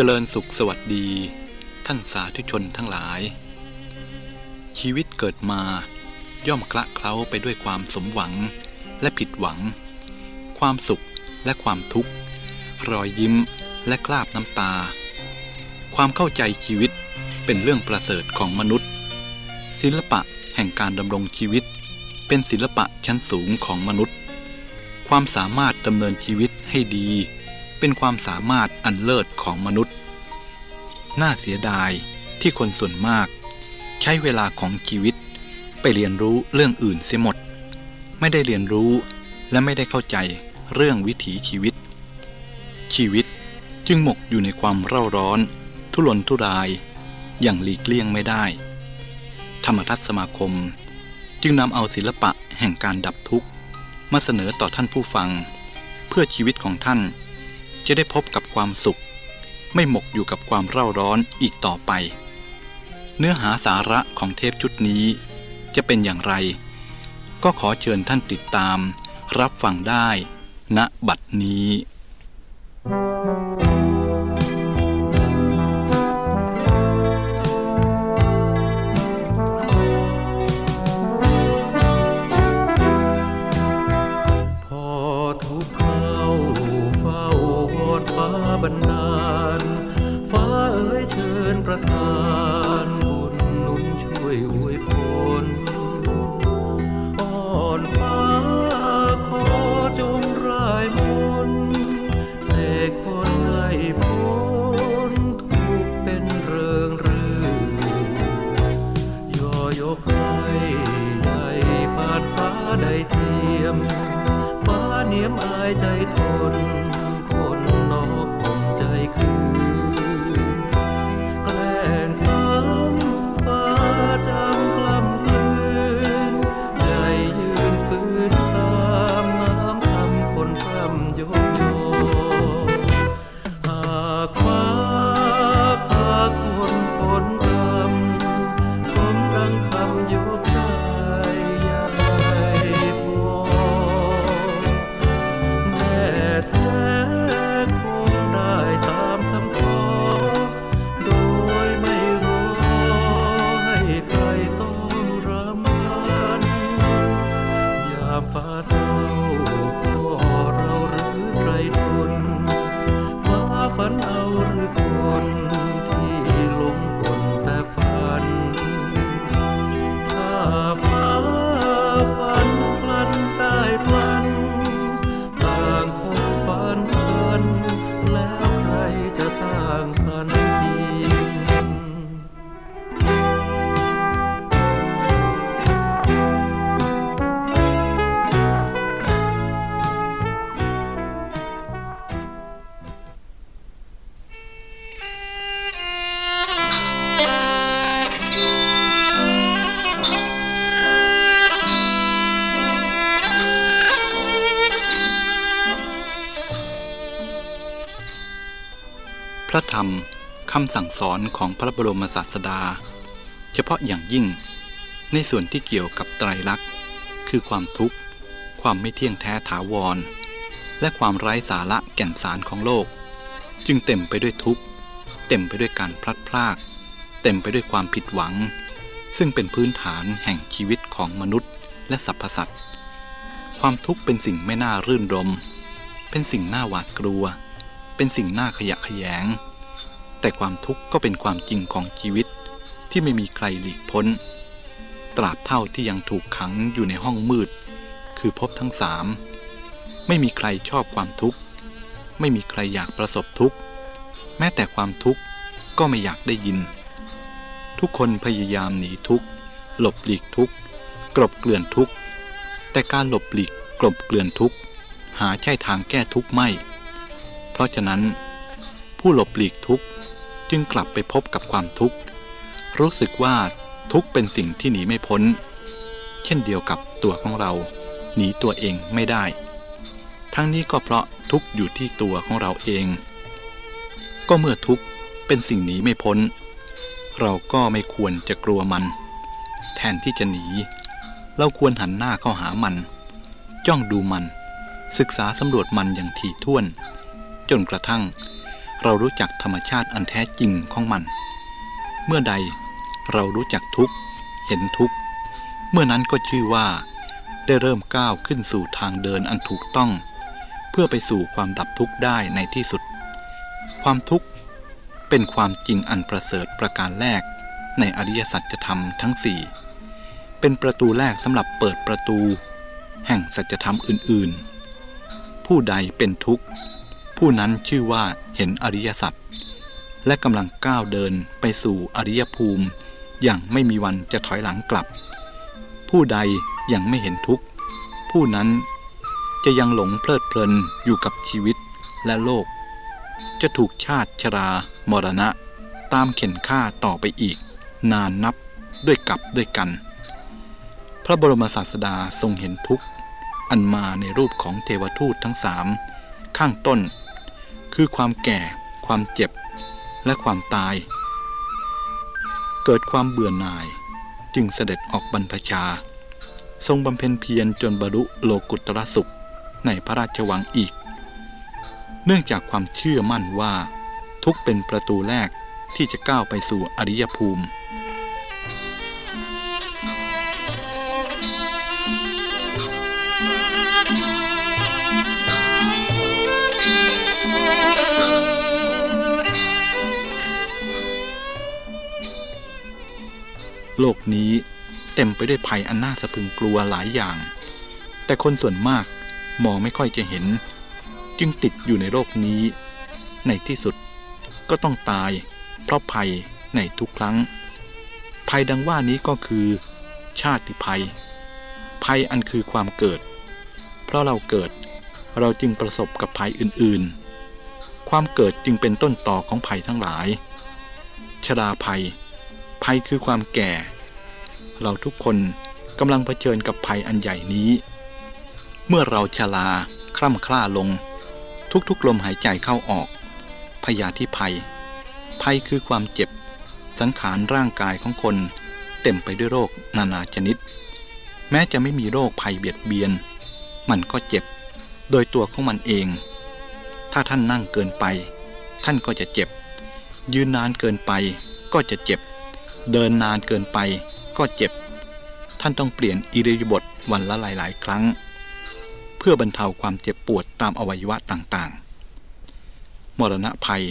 จริญสุขสวัสดี ท่านสาธุชนทั้งหลาย ชีวิตเกิดมาย่อมคละเคล้าไปด้วยความสมหวังและผิดหวัง ความสุขและความทุกข์ รอยยิ้มและคราบน้ำตา ความเข้าใจชีวิตเป็นเรื่องประเสริฐของมนุษย์ ศิลปะแห่งการดำรงชีวิต เป็นศิลปะชั้นสูงของมนุษย์ ความสามารถดำเนินชีวิตให้ดี เป็นความสามารถอันเลิศของมนุษย์ น่าเสียดายที่คนส่วนมาก ใช้เวลาของชีวิต ไปเรียนรู้เรื่องอื่นเสียหมด ไม่ได้เรียนรู้และไม่ได้เข้าใจเรื่องวิถีชีวิต ชีวิตจึงหมกอยู่ในความเร่าร้อน ทุรนทุราย อย่างหลีกเลี่ยงไม่ได้ ธรรมทัศสมาคม จึงนำเอาศิลปะแห่งการดับทุกข์ มาเสนอต่อท่านผู้ฟัง เพื่อชีวิตของท่าน จะได้พบกับความสุข ไม่หมกอยู่กับความเร่าร้อนอีกต่อไป เนื้อหาสาระของเทปชุดนี้ จะเป็นอย่างไร ก็ขอเชิญท่านติดตาม รับฟังได้ณบัดนี้ ฟ้าบั ระธรรมคำสั่งสอนของพระบรมศาสดา เฉพาะอย่างยิ่ง ในส่วนที่เกี่ยวกับไตรลักษณ์ คือความทุกข์ ความไม่เที่ยงแท้ถาวร และความไร้สาระแก่นสารของโลก จึงเต็มไปด้วยทุกข์ เต็มไปด้วยการพลัดพราก เต็มไปด้วยความผิดหวัง ซึ่งเป็นพื้นฐานแห่งชีวิตของมนุษย์ และสรรพสัตว์ความทุกข์เป็นสิ่งไม่น่ารื่นรม เป็นสิ่งน่าหวาดกลัว เป็นสิ่งน่าขยะแขยง แต่ความทุกข์ก็เป็นความจริงของชีวิตที่ไม่มีใครหลีกพ้น ตราบเท่าที่ยังถูกขังอยู่ในห้องมืด คือพบทั้งสามไม่มีใครชอบความทุกข์ ไม่มีใครอยากประสบทุกข์ แม้แต่ความทุกข์ก็ไม่อยากได้ยิน ทุกคนพยายามหนีทุกข์ หลบหลีกทุกข์ กลบเกลื่อนทุกข์ แต่การหลบหลีกกลบเกลื่อนทุกข์ หาใช่ทางแก้ทุกข์ไม่ เพราะฉะนั้น ผู้หลบหลีกทุกข์ จึงกลับไปพบกับความทุกข์ รู้สึกว่าทุกข์เป็นสิ่งที่หนีไม่พ้น เช่นเดียวกับตัวของเรา หนีตัวเองไม่ได้ ทั้งนี้ก็เพราะทุกข์อยู่ที่ตัวของเราเอง ก็เมื่อทุกข์เป็นสิ่งหนีไม่พ้น เราก็ไม่ควรจะกลัวมัน แทนที่จะหนี เราควรหันหน้าเข้าหามัน จ้องดูมัน ศึกษาสำรวจมันอย่างถี่ถ้วน จนกระทั่ง เรารู้จักธรรมชาติอันแท้จริงของมัน เมื่อใดเรารู้จักทุกข์เห็นทุกข์เมื่อนั้นก็ชื่อว่า ได้เริ่มก้าวขึ้นสู่ทางเดินอันถูกต้อง เพื่อไปสู่ความดับทุกข์ได้ในที่สุด ความทุกข์เป็นความจริงอันประเสริฐประการแรก ในอริยสัจธรรมทั้งสี่เป็นประตูแรกสำหรับเปิดประตู แห่งสัจธรรมอื่น ๆ ผู้ใดเป็นทุกข์ ผู้นั้นชื่อว่าเห็นอริยสัจและกำลังก้าวเดินไปสู่อริยภูมิ อย่างไม่มีวันจะถอยหลังกลับ ผู้ใดยังไม่เห็นทุกข์ ผู้นั้นจะยังหลงเพลิดเพลินอยู่กับชีวิตและโลก จะถูกชาติชรามรณะ ตามเข็นฆ่าต่อไปอีก นานนับด้วยกับด้วยกัน พระบรมศาสดาทรงเห็นทุกข์ อันมาในรูปของเทวทูตทั้งสามข้างต้น คือความแก่ ความเจ็บ และความตาย เกิดความเบื่อหน่ายจึงเสด็จออกบรรพชา ทรงบำเพ็ญเพียรจนบรรลุโลกุตตรสุขในพระราชวังอีก เนื่องจากความเชื่อมั่นว่า ทุกเป็นประตูแรกที่จะก้าวไปสู่อริยภูมิ โลกนี้เต็มไปด้วยภัยอันน่าสะพึงกลัวหลายอย่าง แต่คนส่วนมากมองไม่ค่อยจะเห็น จึงติดอยู่ในโลกนี้ ในที่สุดก็ต้องตาย เพราะภัยในทุกครั้ง ภัยดังว่านี้ก็คือ ชาติภัย ภัยอันคือความเกิด เพราะเราเกิดเราจึงประสบกับภัยอื่นๆ ความเกิดจึงเป็นต้นต่อของภัยทั้งหลาย ชราภัย ภัยคือความแก่ เราทุกคนกำลังเผชิญกับภัยอันใหญ่นี้ เมื่อเราชราคร่ำคล้าลง ทุกๆลมหายใจเข้าออก พยาธิภัย ภัยคือความเจ็บ สังขารร่างกายของคนเต็มไปด้วยโรคนานาชนิด แม้จะไม่มีโรคภัยเบียดเบียน มันก็เจ็บ โดยตัวของมันเอง ถ้าท่านนั่งเกินไป ท่านก็จะเจ็บ ยืนนานเกินไปก็จะเจ็บ เดินนานเกินไปก็เจ็บ ท่านต้องเปลี่ยนอิริยาบถวันละหลาย ๆ ครั้ง เพื่อบรรเทาความเจ็บปวดตามอวัยวะต่างๆ มรณะภัย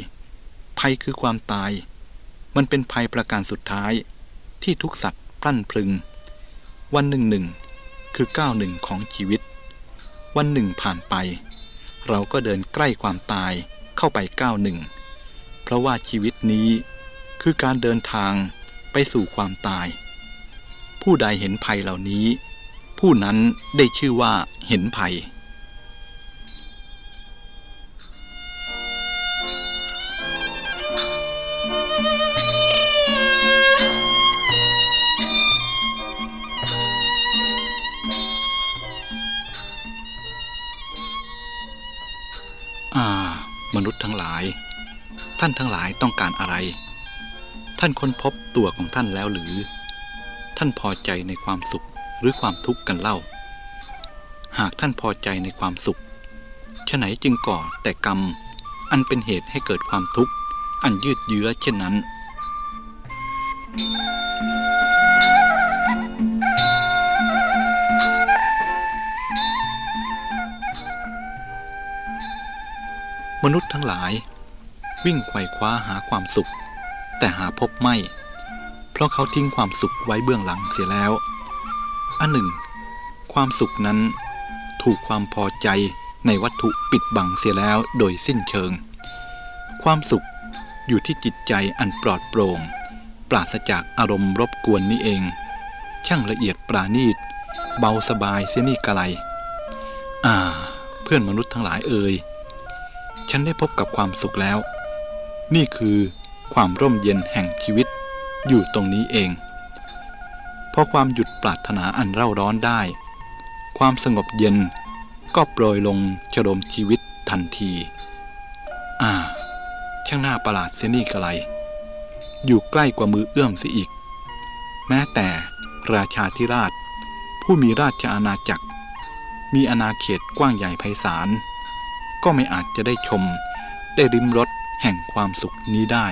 ภัยคือความตาย มันเป็นภัยประการสุดท้ายที่ทุกสัตว์พลั่นพลึง วันหนึ่งหนึ่งคือก้าวหนึ่งของชีวิต วันหนึ่งผ่านไป เราก็เดินใกล้ความตายเข้าไปก้าวหนึ่งเพราะว่าชีวิตนี้คือการเดินทาง ไปสู่ความตาย ผู้ใดเห็นภัยเหล่านี้ ผู้นั้นได้ชื่อว่าเห็นภัยอ่ามนุษย์ทั้งหลาย ท่านทั้งหลายต้องการอะไร ท่านค้นพบตัวของท่านแล้วหรือ ท่านพอใจในความสุขหรือความทุกข์กันเล่า หากท่านพอใจในความสุขฉะไหนจึงก่อแต่กรรม อันเป็นเหตุให้เกิดความทุกข์ อันยืดเยื้อเช่นนั้น มนุษย์ทั้งหลาย วิ่งไขว่คว้าหาความสุข แต่หาพบไม่ เพราะเขาทิ้งความสุขไว้เบื้องหลังเสียแล้ว อันหนึ่ง ความสุขนั้นถูกความพอใจในวัตถุปิดบังเสียแล้วโดยสิ้นเชิง ความสุขอยู่ที่จิตใจอันปลอดโปร่ง ปราศจากอารมณ์รบกวนนี่เอง ช่างละเอียดปราณีต เบาสบายเสียนี่กะไร อ่า เพื่อนมนุษย์ทั้งหลายเอ่ย ฉันได้พบกับความสุขแล้ว นี่คือ ความร่มเย็นแห่งชีวิต อยู่ตรงนี้เองพอความหยุดปรารถนาอันเร่าร้อนได้ ความสงบเย็นก็โปรยลงชโลมชีวิตทันที อ่า ช่างน่าประหลาดเสียนี่กะไร อยู่ใกล้กว่ามือเอื้อมเสียอีก แม้แต่ราชาธิราช ผู้มีราชอาณาจักร มีอาณาเขตกว้างใหญ่ไพศาล ก็ไม่อาจจะได้ชม ได้ริมรสแห่งความสุขนี้ได้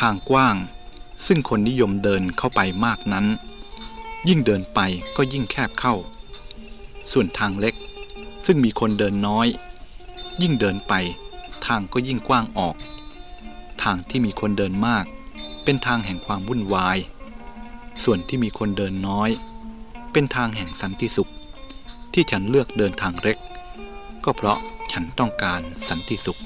ทางกว้าง ซึ่งคนนิยมเดินเข้าไปมากนั้น ยิ่งเดินไปก็ยิ่งแคบเข้า ส่วนทางเล็ก ซึ่งมีคนเดินน้อย ยิ่งเดินไป ทางก็ยิ่งกว้างออก ทางที่มีคนเดินมาก เป็นทางแห่งความวุ่นวาย ส่วนที่มีคนเดินน้อย เป็นทางแห่งสันติสุข ที่ฉันเลือกเดินทางเล็ก ก็เพราะฉันต้องการสันติสุข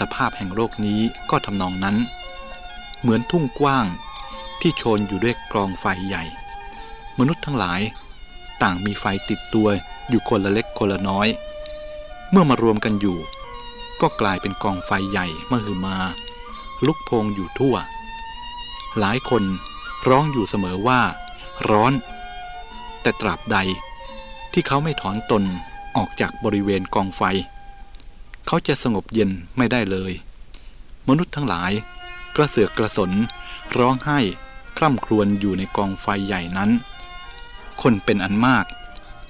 สภาพแห่งโลกนี้ก็ทำนองนั้น เหมือนทุ่งกว้างที่โชนอยู่ด้วยกรองไฟใหญ่ มนุษย์ทั้งหลาย ต่างมีไฟติดตัวอยู่คนละเล็กคนละน้อย เมื่อมารวมกันอยู่ ก็กลายเป็นกองไฟใหญ่มหึมา ลุกโพงอยู่ทั่ว หลายคนร้องอยู่เสมอว่า ร้อน แต่ตราบใดที่เขาไม่ถอนตนออกจากบริเวณกองไฟ เขาจะสงบเย็นไม่ได้เลย มนุษย์ทั้งหลาย กระเสือกกระสน ร้องไห้ คร่ำครวญอยู่ในกองไฟใหญ่นั้น คนเป็นอันมาก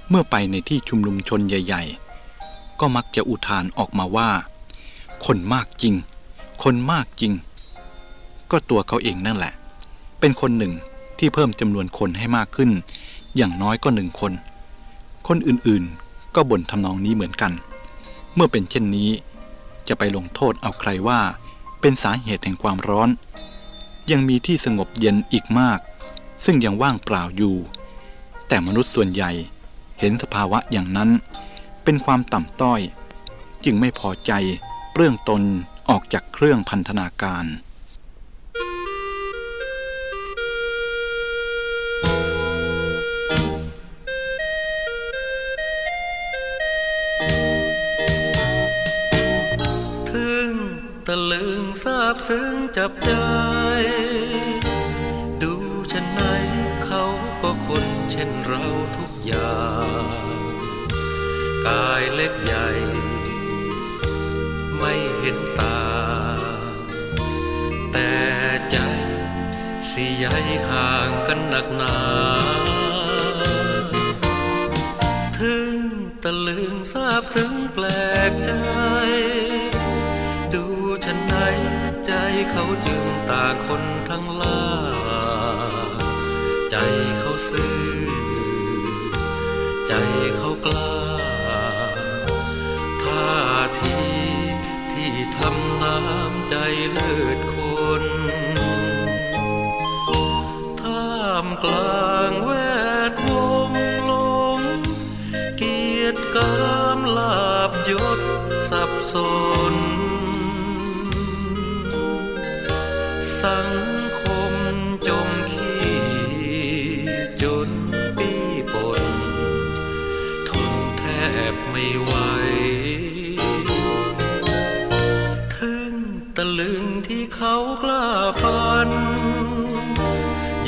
เมื่อไปในที่ชุมนุมชนใหญ่ ๆ ก็มักจะอุทานออกมาว่า คนมากจริง คนมากจริง ก็ตัวเขาเองนั่นแหละ เป็นคนหนึ่งที่เพิ่มจำนวนคนให้มากขึ้น อย่างน้อยก็หนึ่งคน คนอื่นๆ ก็บ่นทำนองนี้เหมือนกัน เมื่อเป็นเช่นนี้ จะไปลงโทษเอาใครว่า เป็นสาเหตุแห่งความร้อน ยังมีที่สงบเย็นอีกมาก ซึ่งยังว่างเปล่าอยู่ แต่มนุษย์ส่วนใหญ่เห็นสภาวะอย่างนั้น เป็นความต่ำต้อย จึงไม่พอใจเปลื้องตนออกจากเครื่องพันธนาการ ซาบซึ้งจับใจ ดูฉันไหนเขาก็คนเช่นเราทุกอย่าง กายเล็กใหญ่ ไม่เห็นตา แต่ใจสิใหญ่ห่างกันหนักหนาถึงตะลึงซาบซึ้งแปลกใจ เขาจึงต่างคนทั้งล่า ใจเขาซื่อใจเขากล้า ท่าทีที่ทำน้ำใจเลิศคนท่ามกลางแวดวงลงเกียรติกามลาบยศสับสน สังคมจมขี้จนปีปนทนแทบไม่ไหวถึงตะลึงที่เขากล้าฟัน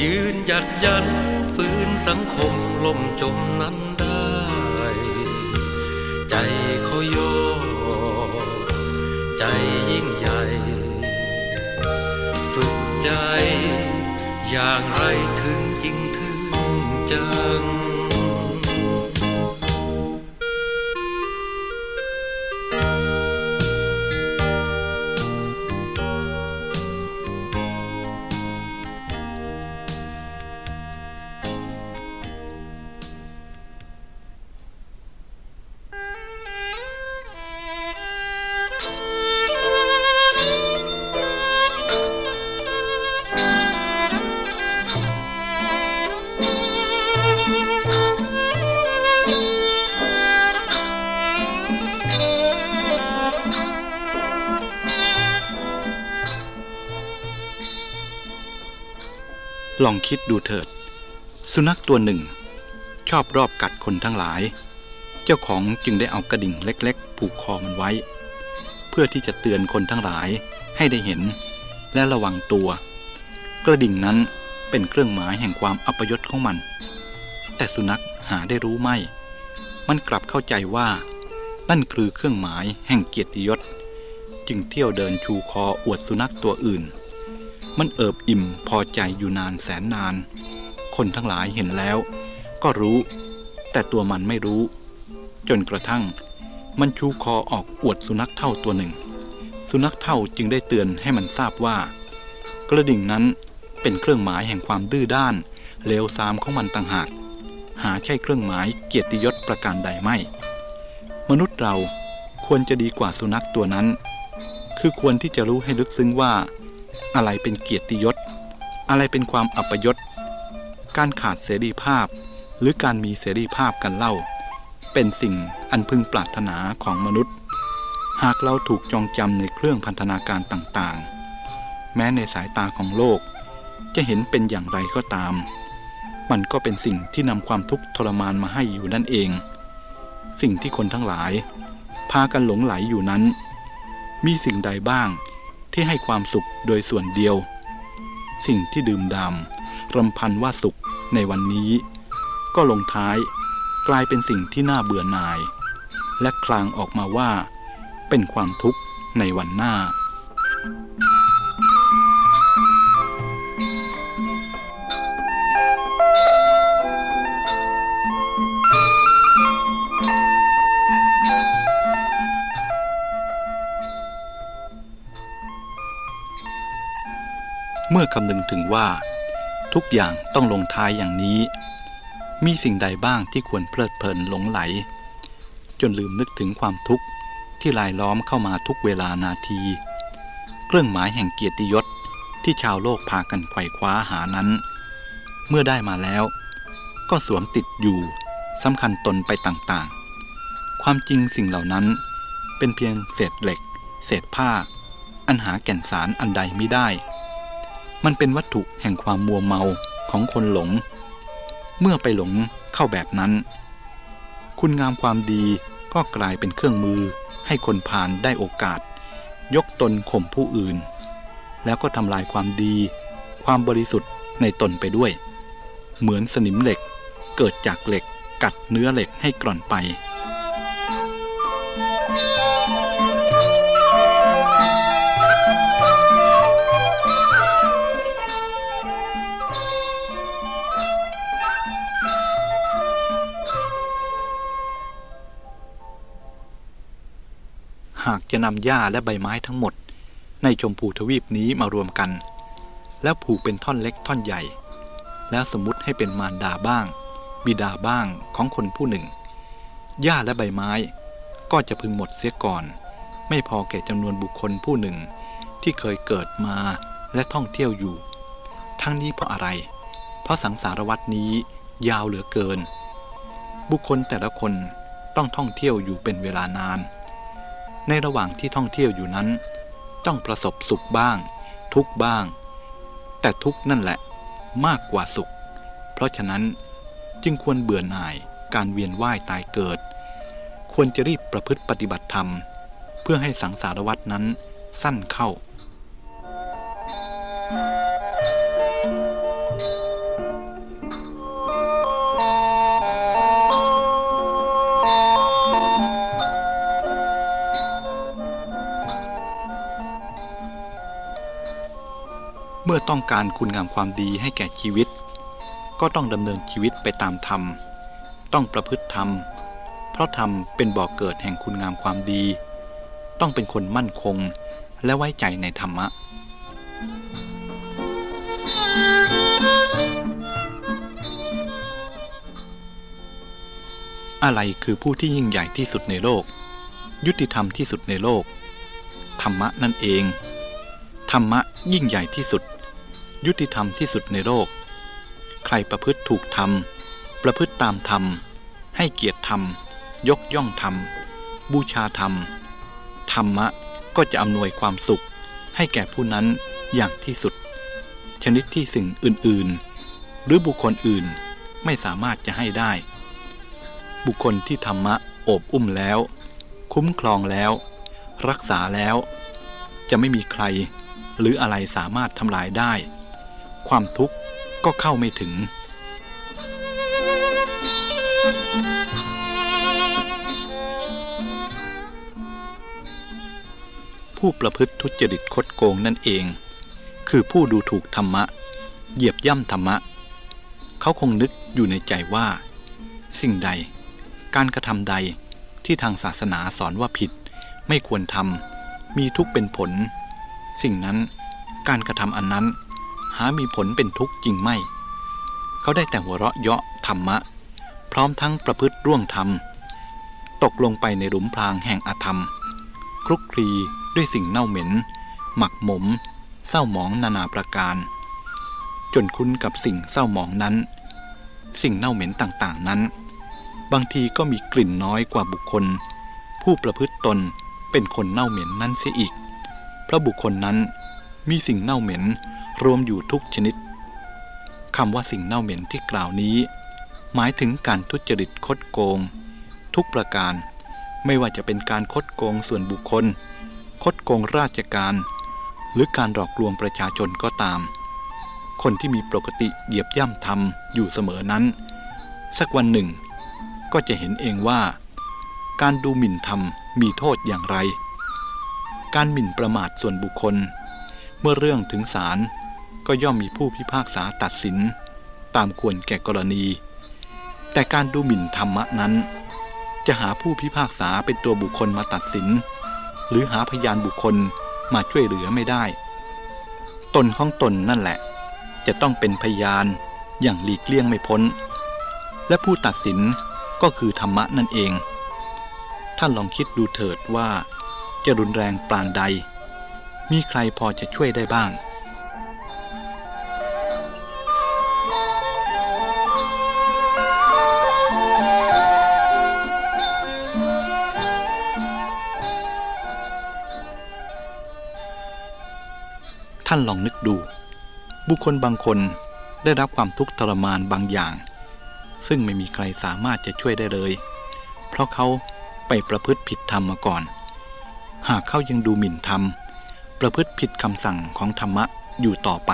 ยืนหยัดยันฝืนสังคมล่มจมนั้นได้ ใจเขาโย อย่างไรถึงจริงถึงจัง องคิดดูเถิด สุนัขตัวหนึ่ง ชอบรอบกัดคนทั้งหลาย เจ้าของจึงได้เอากระดิ่งเล็กๆ ผูกคอมันไว้ เพื่อที่จะเตือนคนทั้งหลายให้ได้เห็น และระวังตัว กระดิ่งนั้นเป็นเครื่องหมายแห่งความอัปยศของมัน แต่สุนัขหาได้รู้ไม่ มันกลับเข้าใจว่า นั่นคือเครื่องหมายแห่งเกียรติยศ จึงเที่ยวเดินชูคออวดสุนัขตัวอื่น มันเอิบอิ่มพอใจอยู่นานแสนนาน คนทั้งหลายเห็นแล้ว ก็รู้ แต่ตัวมันไม่รู้ จนกระทั่ง มันชูคอออกอวดสุนัขเท่าตัวหนึ่ง สุนัขเท่าจึงได้เตือนให้มันทราบว่า กระดิ่งนั้นเป็นเครื่องหมายแห่งความดื้อด้านเลวทรามของมันต่างหาก หาใช่เครื่องหมายเกียรติยศประการใดไม่ มนุษย์เราควรจะดีกว่าสุนัขตัวนั้น คือควรที่จะรู้ให้ลึกซึ้งว่า อะไรเป็นเกียรติยศ อะไรเป็นความอัปยศ การขาดเสรีภาพ หรือการมีเสรีภาพกันเล่า เป็นสิ่งอันพึงปรารถนาของมนุษย์ หากเราถูกจองจำในเครื่องพันธนาการต่างๆ แม้ในสายตาของโลก จะเห็นเป็นอย่างไรก็ตาม มันก็เป็นสิ่งที่นำความทุกข์ทรมานมาให้อยู่นั่นเอง สิ่งที่คนทั้งหลาย พากันหลงไหลอยู่นั้น มีสิ่งใดบ้าง ที่ให้ความสุขโดยส่วนเดียว สิ่งที่ดื่มดำรำพันว่าสุขในวันนี้ ก็ลงท้ายกลายเป็นสิ่งที่น่าเบื่อหน่าย และคลางออกมาว่า เป็นความทุกข์ในวันหน้า เมื่อคำนึงถึงว่า ทุกอย่างต้องลงท้ายอย่างนี้ มีสิ่งใดบ้างที่ควรเพลิดเพลินหลงไหล จนลืมนึกถึงความทุกข์ที่ลายล้อมเข้ามาทุกเวลานาที เครื่องหมายแห่งเกียรติยศที่ชาวโลกพากันไขว่คว้าหานั้น เมื่อได้มาแล้ว ก็สวมติดอยู่สำคัญตนไปต่างๆ ความจริงสิ่งเหล่านั้น เป็นเพียงเศษเหล็ก เศษผ้า อันหาแก่นสารอันใดไม่ได้ มันเป็นวัตถุแห่งความมัวเมาของคนหลง เมื่อไปหลงเข้าแบบนั้น คุณงามความดีก็กลายเป็นเครื่องมือให้คนผ่านได้โอกาส ยกตนข่มผู้อื่น แล้วก็ทำลายความดี ความบริสุทธิ์ในตนไปด้วย เหมือนสนิมเหล็กเกิดจากเหล็กกัดเนื้อเหล็กให้กร่อนไป จะนำหญ้าและใบไม้ทั้งหมด ในชมพูทวีปนี้มารวมกัน แล้วผูกเป็นท่อนเล็กท่อนใหญ่ แล้วสมมติให้เป็นมารดาบ้าง บิดาบ้างของคนผู้หนึ่ง หญ้าและใบไม้ก็จะพึงหมดเสียก่อน ไม่พอแก่จำนวนบุคคลผู้หนึ่ง ที่เคยเกิดมาและท่องเที่ยวอยู่ ทั้งนี้เพราะอะไร เพราะสังสารวัตนี้ยาวเหลือเกิน บุคคลแต่ละคนต้องท่องเที่ยวอยู่เป็นเวลานาน ในระหว่างที่ท่องเที่ยวอยู่นั้น ต้องประสบสุขบ้าง ทุกบ้าง แต่ทุกนั่นแหละมากกว่าสุข เพราะฉะนั้นจึงควรเบื่อหน่ายการเวียนว่ายตายเกิด ควรจะรีบประพฤติปฏิบัติธรรม เพื่อให้สังสารวัตนั้นสั้นเข้า เมื่อต้องการคุณงามความดีให้แก่ชีวิต ก็ต้องดำเนินชีวิตไปตามธรรม ต้องประพฤติธรรม เพราะธรรมเป็นบ่อกเกิดแห่งคุณงามความดี ต้องเป็นคนมั่นคงและไว้ใจในธรรมะ อะไรคือผู้ที่ยิ่งใหญ่ที่สุดในโลก ยุติธรรมที่สุดในโลก ธรรมะนั่นเอง ธรรมะยิ่งใหญ่ที่สุด ยุติธรรมที่สุดในโลก ใครประพฤติถูกธรรม ประพฤติตามธรรม ให้เกียรติธรรม ยกย่องธรรม บูชาธรรม ธรรมะก็จะอำนวยความสุข ให้แก่ผู้นั้นอย่างที่สุด ชนิดที่สิ่งอื่นๆ หรือบุคคลอื่นไม่สามารถจะให้ได้ บุคคลที่ธรรมะโอบอุ้มแล้ว คุ้มครองแล้ว รักษาแล้ว จะไม่มีใคร หรืออะไรสามารถทำลายได้ ความทุกข์ก็เข้าไม่ถึง ผู้ประพฤติทุจริตคดโกงนั่นเอง คือผู้ดูถูกธรรมะ เหยียบย่ำธรรมะ เขาคงนึกอยู่ในใจว่า สิ่งใด การกระทำใดที่ทางศาสนาสอนว่าผิด ไม่ควรทำมีทุกข์เป็นผล สิ่งนั้นการกระทำอันนั้น หามีผลเป็นทุกข์จริงไม่ เขาได้แต่หัวเราะเยาะธรรมะ พร้อมทั้งประพฤติร่วงธรรม ตกลงไปในหลุมพรางแห่งอธรรม คลุกคลีด้วยสิ่งเน่าเหม็น หมักหมม เศร้าหมองนานาประการ จนคุ้นกับสิ่งเศร้าหมองนั้น สิ่งเน่าเหม็นต่างๆนั้น บางทีก็มีกลิ่นน้อยกว่าบุคคล ผู้ประพฤติตนเป็นคนเน่าเหม็นนั้นเสียอีก เพราะบุคคลนั้นมีสิ่งเน่าเหม็น รวมอยู่ทุกชนิดคำว่าสิ่งเน่าเหม็นที่กล่าวนี้ หมายถึงการทุจริตคดโกง ทุกประการ ไม่ว่าจะเป็นการคดโกงส่วนบุคคล คดโกงราชการ หรือการหลอกลวงประชาชนก็ตาม คนที่มีปกติเหยียบย่ำทำอยู่เสมอนั้น สักวันหนึ่ง ก็จะเห็นเองว่า การดูหมิ่นธรรมมีโทษอย่างไร การหมิ่นประมาทส่วนบุคคล เมื่อเรื่องถึงศาล ก็ย่อมมีผู้พิพากษาตัดสิน ตามควรแก่กรณี แต่การดูหมิ่นธรรมะนั้น จะหาผู้พิพากษาเป็นตัวบุคคลมาตัดสิน หรือหาพยานบุคคลมาช่วยเหลือไม่ได้ ตนของตนนั่นแหละ จะต้องเป็นพยานอย่างหลีกเลี่ยงไม่พ้น และผู้ตัดสินก็คือธรรมะนั่นเอง ท่านลองคิดดูเถิดว่า จะรุนแรงปานใด มีใครพอจะช่วยได้บ้าง ท่านลองนึกดู บุคคลบางคนได้รับความทุกข์ทรมานบางอย่าง ซึ่งไม่มีใครสามารถจะช่วยได้เลย เพราะเขาไปประพฤติผิดธรรมมาก่อน หากเขายังดูหมิ่นธรรม ประพฤติผิดคำสั่งของธรรมะอยู่ต่อไป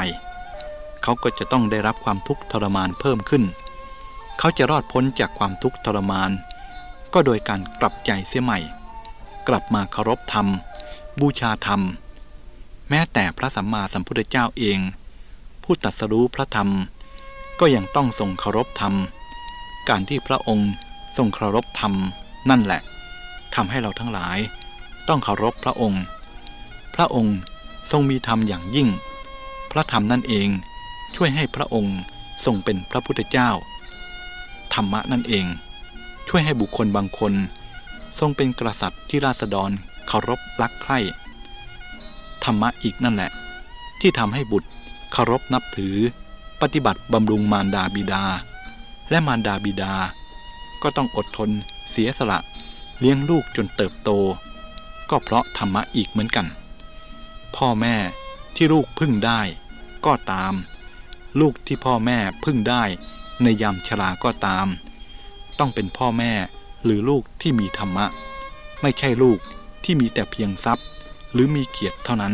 เขาก็จะต้องได้รับความทุกข์ทรมานเพิ่มขึ้น เขาจะรอดพ้นจากความทุกข์ทรมาน ก็โดยการกลับใจเสียใหม่ กลับมาเคารพธรรม บูชาธรรม แม้แต่พระสัมมาสัมพุทธเจ้าเอง ผู้ตรัสรู้พระธรรม ก็ยังต้องทรงเคารพธรรม การที่พระองค์ทรงเคารพธรรม นั่นแหละทำให้เราทั้งหลาย ต้องเคารพพระองค์ พระองค์ทรงมีธรรมอย่างยิ่ง พระธรรมนั่นเองช่วยให้พระองค์ทรงเป็นพระพุทธเจ้า ธรรมะนั่นเอง ช่วยให้บุคคลบางคน ทรงเป็นกษัตริย์ที่ราษฎรเคารพรักใคร่ ธรรมะอีกนั่นแหละ ที่ทำให้บุตรเคารพนับถือ ปฏิบัติบำรุงมารดาบิดา และมารดาบิดา ก็ต้องอดทนเสียสละเลี้ยงลูกจนเติบโต ก็เพราะธรรมะอีกเหมือนกัน พ่อแม่ที่ลูกพึ่งได้ก็ตาม ลูกที่พ่อแม่พึ่งได้ในยามชราก็ตาม ต้องเป็นพ่อแม่หรือลูกที่มีธรรมะ ไม่ใช่ลูกที่มีแต่เพียงทรัพย์ หรือมีเกียรติเท่านั้น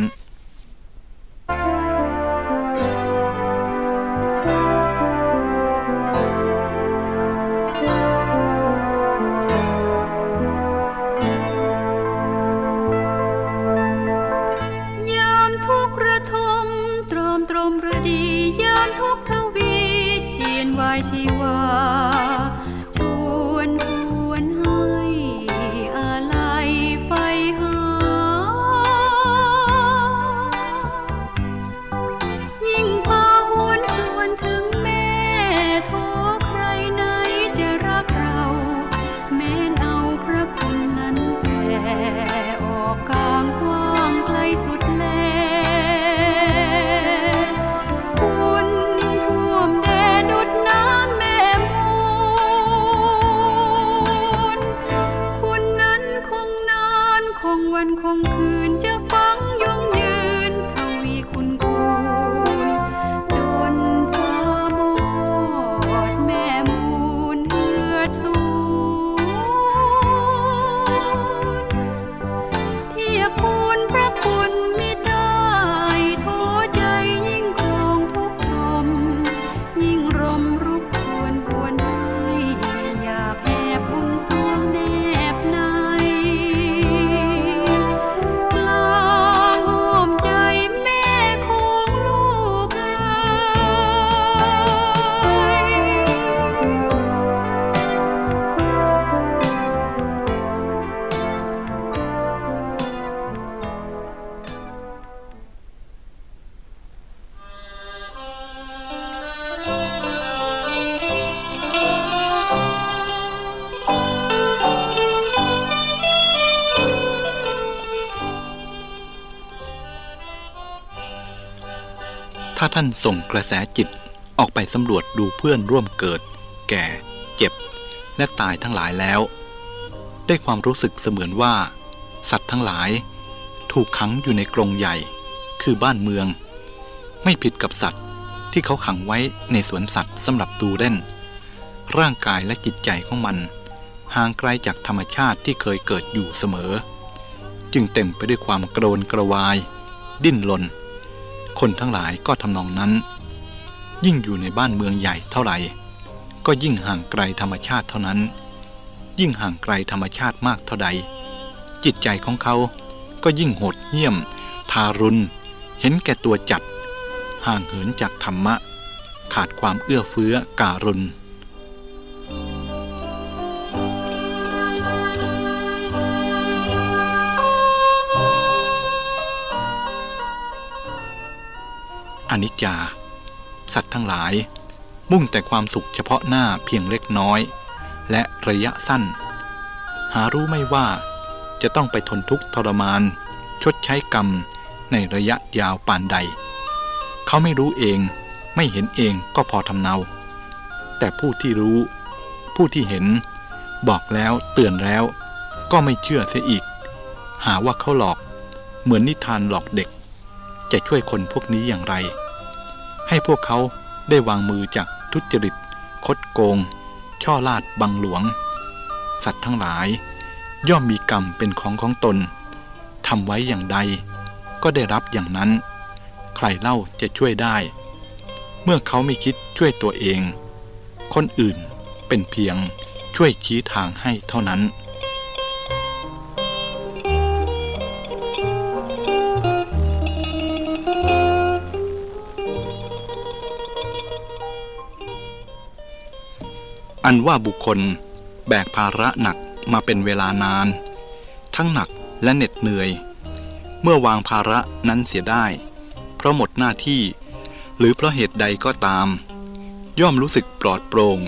านส่งกระแสจิตออกไปสำรวจดูเพื่อนร่วมเกิด แก่ เจ็บ และตายทั้งหลายแล้ว ได้ความรู้สึกเสมือนว่า สัตว์ทั้งหลาย ถูกขังอยู่ในกรงใหญ่ คือบ้านเมือง ไม่ผิดกับสัตว์ที่เขาขังไว้ในสวนสัตว์สำหรับดูเล่น ร่างกายและจิตใจของมัน ห่างไกลจากธรรมชาติที่เคยเกิดอยู่เสมอ จึงเต็มไปด้วยความโกรนกระวาย ดิ้นรน คนทั้งหลายก็ทำนองนั้น ยิ่งอยู่ในบ้านเมืองใหญ่เท่าไหร่ ก็ยิ่งห่างไกลธรรมชาติเท่านั้น ยิ่งห่างไกลธรรมชาติมากเท่าใด จิตใจของเขาก็ยิ่งโหดเหี้ยม ทารุณ เห็นแก่ตัวจัด ห่างเหินจากธรรมะ ขาดความเอื้อเฟื้อการุณ อนิจจา สัตว์ทั้งหลาย มุ่งแต่ความสุขเฉพาะหน้าเพียงเล็กน้อย และระยะสั้น หารู้ไม่ว่าจะต้องไปทนทุกข์ทรมาน ชดใช้กรรมในระยะยาวปานใด เขาไม่รู้เองไม่เห็นเองก็พอทำเนา แต่ผู้ที่รู้ ผู้ที่เห็น บอกแล้วเตือนแล้ว ก็ไม่เชื่อเสียอีก หาว่าเขาหลอก เหมือนนิทานหลอกเด็ก จะช่วยคนพวกนี้อย่างไร ให้พวกเขาได้วางมือจากทุจริต คดโกง ช่อลาดบังหลวง สัตว์ทั้งหลาย ย่อมมีกรรมเป็นของของตนทำไว้อย่างใด ก็ได้รับอย่างนั้น ใครเล่าจะช่วยได้ เมื่อเขาไม่คิดช่วยตัวเอง คนอื่นเป็นเพียงช่วยชี้ทางให้เท่านั้น อันว่าบุคคลแบกภาระหนักมาเป็นเวลานาน ทั้งหนักและเหน็ดเหนื่อย เมื่อวางภาระนั้นเสียได้ เพราะหมดหน้าที่ หรือเพราะเหตุใดก็ตาม ย่อมรู้สึกปลอดโปร่ง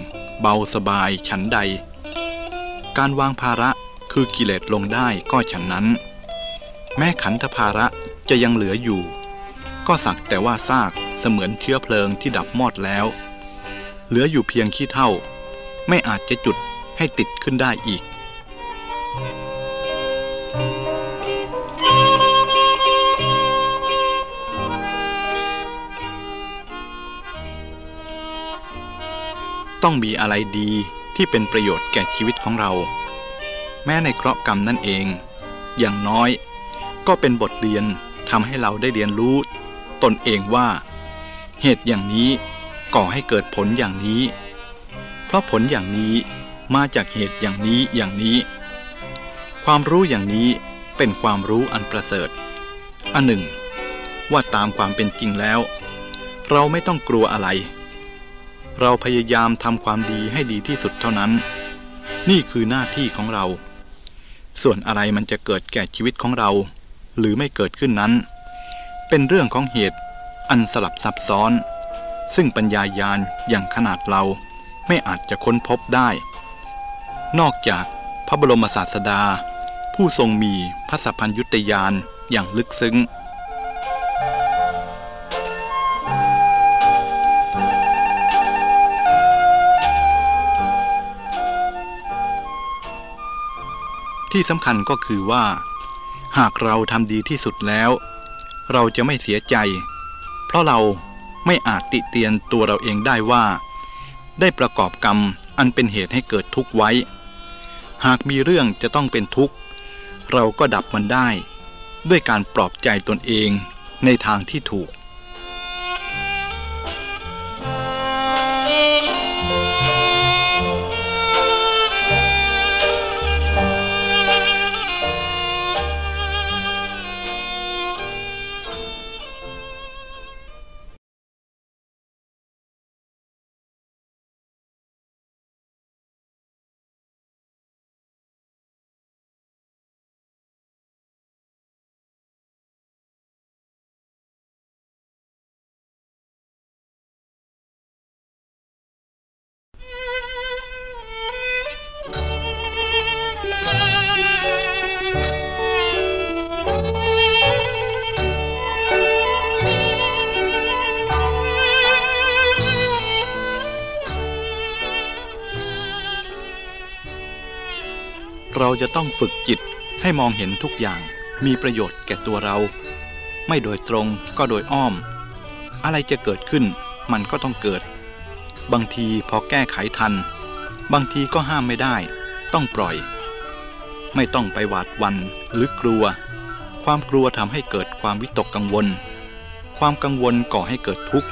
เบาสบายฉันใด การวางภาระคือกิเลสลงได้ก็ฉันนั้น แม้ขันธภาระจะยังเหลืออยู่ ก็สักแต่ว่าซากเสมือนเชื้อเพลิงที่ดับมอดแล้ว เหลืออยู่เพียงขี้เท่า ไม่อาจจะจุดให้ติดขึ้นได้อีก ต้องมีอะไรดีที่เป็นประโยชน์แก่ชีวิตของเรา แม้ในเคราะห์กรรมนั่นเอง อย่างน้อยก็เป็นบทเรียนทำให้เราได้เรียนรู้ตนเองว่า เหตุอย่างนี้ก่อให้เกิดผลอย่างนี้ ราะผลอย่างนี้มาจากเหตุอย่างนี้อย่างนี้ ความรู้อย่างนี้เป็นความรู้อันประเสริฐ อันหนึ่ง ว่าตามความเป็นจริงแล้ว เราไม่ต้องกลัวอะไร เราพยายามทำความดีให้ดีที่สุดเท่านั้น นี่คือหน้าที่ของเรา ส่วนอะไรมันจะเกิดแก่ชีวิตของเรา หรือไม่เกิดขึ้นนั้น เป็นเรื่องของเหตุอันสลับซับซ้อน ซึ่งปัญญายาณอย่างขนาดเรา ไม่อาจจะค้นพบได้ นอกจากพระบรมศาสดา ผู้ทรงมีพระสัพพัญยุตยานอย่างลึกซึ้ง ที่สำคัญก็คือว่า หากเราทำดีที่สุดแล้ว เราจะไม่เสียใจ เพราะเราไม่อาจติเตียนตัวเราเองได้ว่า ได้ประกอบกรรมอันเป็นเหตุให้เกิดทุกข์ไว้ หากมีเรื่องจะต้องเป็นทุกข์ เราก็ดับมันได้ ด้วยการปลอบใจตนเองในทางที่ถูก เราจะต้องฝึกจิตให้มองเห็นทุกอย่างมีประโยชน์แก่ตัวเรา ไม่โดยตรงก็โดยอ้อม อะไรจะเกิดขึ้นมันก็ต้องเกิด บางทีพอแก้ไขทัน บางทีก็ห้ามไม่ได้ ต้องปล่อย ไม่ต้องไปหวาดวันหรือกลัว ความกลัวทำให้เกิดความวิตกกังวล ความกังวลก่อให้เกิดทุกข์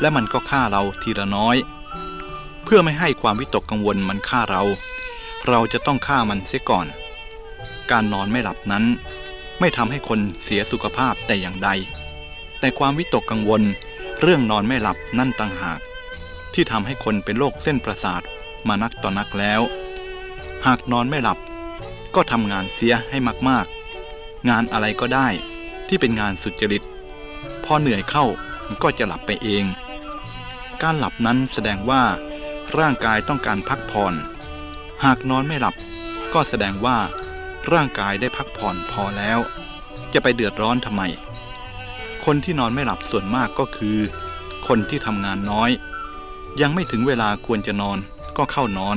และมันก็ฆ่าเราทีละน้อย เพื่อไม่ให้ความวิตกกังวลมันฆ่าเรา เราจะต้องฆ่ามันเสียก่อน การนอนไม่หลับนั้น ไม่ทำให้คนเสียสุขภาพแต่อย่างใด แต่ความวิตกกังวล เรื่องนอนไม่หลับนั่นต่างหาก ที่ทำให้คนเป็นโรคเส้นประสาทมานักต่อนักแล้ว หากนอนไม่หลับ ก็ทำงานเสียให้มากๆ งานอะไรก็ได้ที่เป็นงานสุจริต พอเหนื่อยเข้าก็จะหลับไปเอง การหลับนั้นแสดงว่าร่างกายต้องการพักผ่อน หากนอนไม่หลับ ก็แสดงว่า ร่างกายได้พักผ่อนพอแล้ว จะไปเดือดร้อนทำไม คนที่นอนไม่หลับส่วนมากก็คือ คนที่ทำงานน้อย ยังไม่ถึงเวลาควรจะนอนก็เข้านอน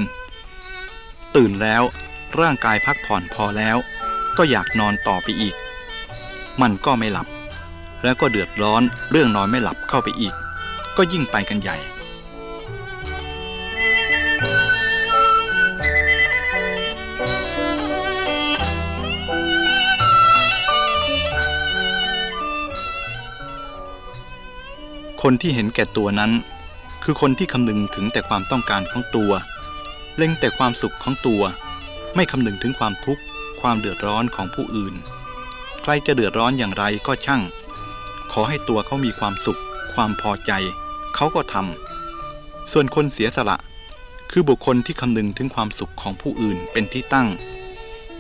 ตื่นแล้วร่างกายพักผ่อนพอแล้ว ก็อยากนอนต่อไปอีก มันก็ไม่หลับ แล้วก็เดือดร้อนเรื่องนอนไม่หลับเข้าไปอีก ก็ยิ่งไปกันใหญ่ คนที่เห็นแก่ตัวนั้น คือคนที่คำนึงถึงแต่ความต้องการของตัว เล็งแต่ความสุขของตัว ไม่คำนึงถึงความทุกข์ ความเดือดร้อนของผู้อื่น ใครจะเดือดร้อนอย่างไรก็ช่าง ขอให้ตัวเขามีความสุข ความพอใจ เขาก็ทำส่วนคนเสียสละ คือบุคคลที่คำนึงถึงความสุขของผู้อื่นเป็นที่ตั้ง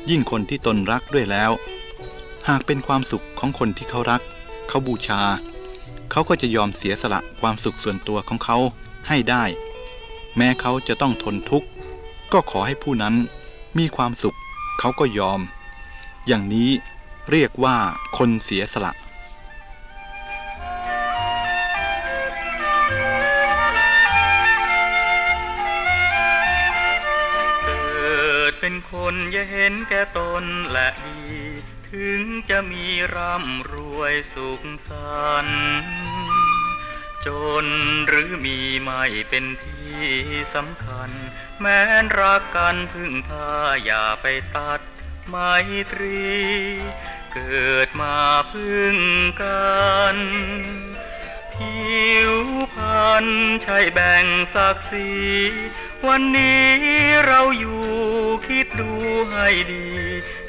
ยิ่งคนที่ตนรักด้วยแล้ว หากเป็นความสุขของคนที่เขารัก เขาบูชา เขาก็จะยอมเสียสละความสุขส่วนตัวของเขาให้ได้ แม้เขาจะต้องทนทุกข์ ก็ขอให้ผู้นั้นมีความสุขเขาก็ยอม อย่างนี้เรียกว่าคนเสียสละเกิดเป็นคนอย่าเห็นแก่ตนและดี ถึงจะมีร่ำรวยสุขสันต์จนหรือมีไม่เป็นที่สำคัญ แม้นรักกันพึ่งพาอย่าไปตัดไมตรี เกิดมาพึ่งกันผิวพันใช่แบ่งศักดิ์ศรี วันนี้เราอยู่คิดดูให้ดี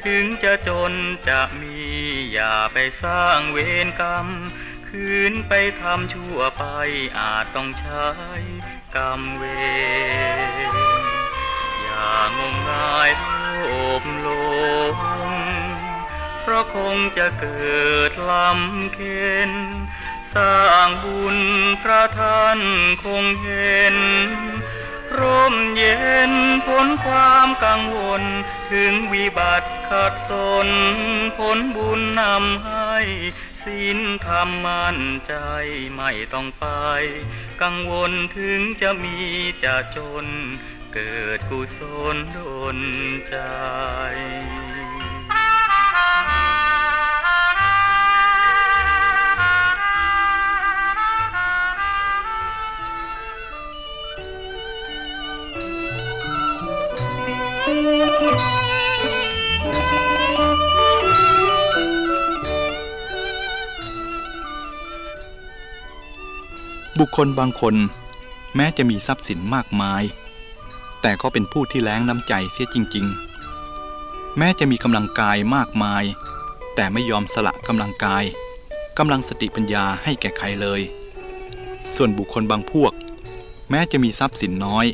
ถึงจะจนจะมีอย่าไปสร้างเวรกรรม คืนไปทำชั่วไปอาจต้องใช้กรรมเวรอย่างมงายโลภหลงเพราะคงจะเกิดลำเค็นสร้างบุญพระท่านคงเห็น ร่มเย็นพ้นความกังวล ถึงวิบัติขัดสนผลบุญนำให้สินธรรมมั่นใจไม่ต้องไป กังวลถึงจะมีจะจน เกิดกุศลดนใจ บุคคลบางคนแม้จะมีทรัพย์สินมากมาย แต่ก็เป็นผู้ที่แล้งน้ำใจเสียจริง ๆ แม้จะมีกำลังกายมากมาย แต่ไม่ยอมสละกำลังกายกำลังสติปัญญาให้แก่ใครเลย ส่วนบุคคลบางพวก แม้จะมีทรัพย์สินน้อย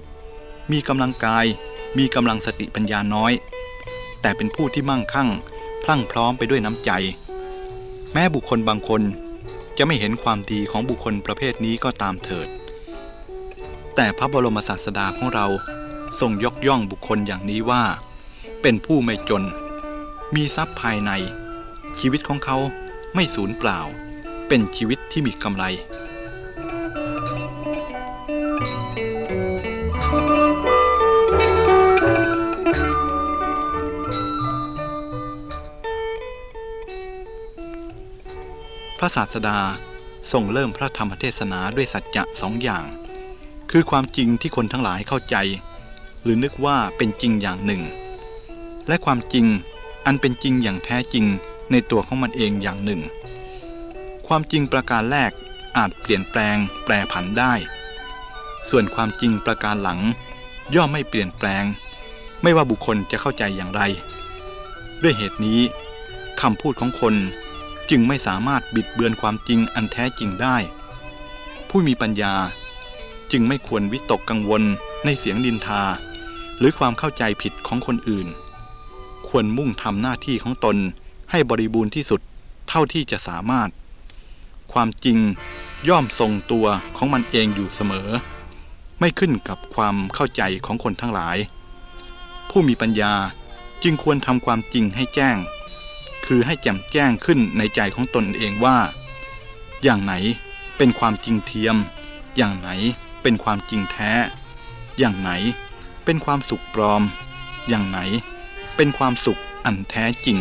มีกำลังกาย มีกำลังสติปัญญาน้อย แต่เป็นผู้ที่มั่งคั่ง พลั่งพร้อมไปด้วยน้ำใจ แม้บุคคลบางคน จะไม่เห็นความดีของบุคคลประเภทนี้ก็ตามเถิด แต่พระบรมศาสดาของเราทรงยกย่องบุคคลอย่างนี้ว่า เป็นผู้ไม่จน มีทรัพย์ภายใน ชีวิตของเขาไม่สูญเปล่า เป็นชีวิตที่มีกำไร ระศาสดาทรงเริ่มพระธรรมเทศนาด้วยสัจจะสองอย่าง คือความจริงที่คนทั้งหลายเข้าใจ หรือนึกว่าเป็นจริงอย่างหนึ่ง และความจริงอันเป็นจริงอย่างแท้จริงในตัวของมันเองอย่างหนึ่ง ความจริงประการแรกอาจเปลี่ยนแปลงแปรผันได้ ส่วนความจริงประการหลัง ย่อมไม่เปลี่ยนแปลง ไม่ว่าบุคคลจะเข้าใจอย่างไร ด้วยเหตุนี้คำพูดของคน จึงไม่สามารถบิดเบือนความจริงอันแท้จริงได้ ผู้มีปัญญาจึงไม่ควรวิตกกังวลในเสียงดินทา หรือความเข้าใจผิดของคนอื่น ควรมุ่งทำหน้าที่ของตนให้บริบูรณ์ที่สุดเท่าที่จะสามารถ ความจริงย่อมทรงตัวของมันเองอยู่เสมอ ไม่ขึ้นกับความเข้าใจของคนทั้งหลาย ผู้มีปัญญาจึงควรทำความจริงให้แจ้ง คือให้แจ่มแจ้งขึ้นในใจของตนเองว่า อย่างไหนเป็นความจริงเทียม อย่างไหนเป็นความจริงแท้ อย่างไหนเป็นความสุขปลอม อย่างไหนเป็นความสุขอันแท้จริง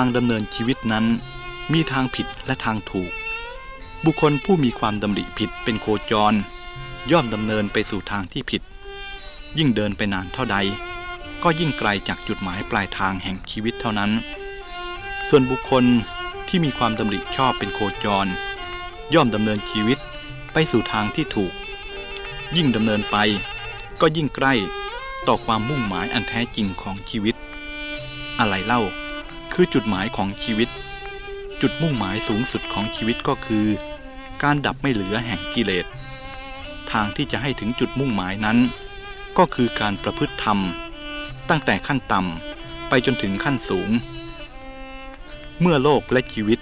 ทางดำเนินชีวิตนั้น มีทางผิดและทางถูก บุคคลผู้มีความดำริผิดเป็นโคจร ย่อมดำเนินไปสู่ทางที่ผิด ยิ่งเดินไปนานเท่าใด ก็ยิ่งไกลจากจุดหมายปลายทางแห่งชีวิตเท่านั้น ส่วนบุคคลที่มีความดำริชอบเป็นโคจร ย่อมดำเนินชีวิตไปสู่ทางที่ถูก ยิ่งดำเนินไป ก็ยิ่งใกล้ต่อความมุ่งหมายอันแท้จริงของชีวิต อะไรเล่า คือจุดหมายของชีวิต จุดมุ่งหมายสูงสุดของชีวิตก็คือ การดับไม่เหลือแห่งกิเลส ทางที่จะให้ถึงจุดมุ่งหมายนั้น ก็คือการประพฤติธรรม ตั้งแต่ขั้นต่ำไปจนถึงขั้นสูง เมื่อโลกและชีวิต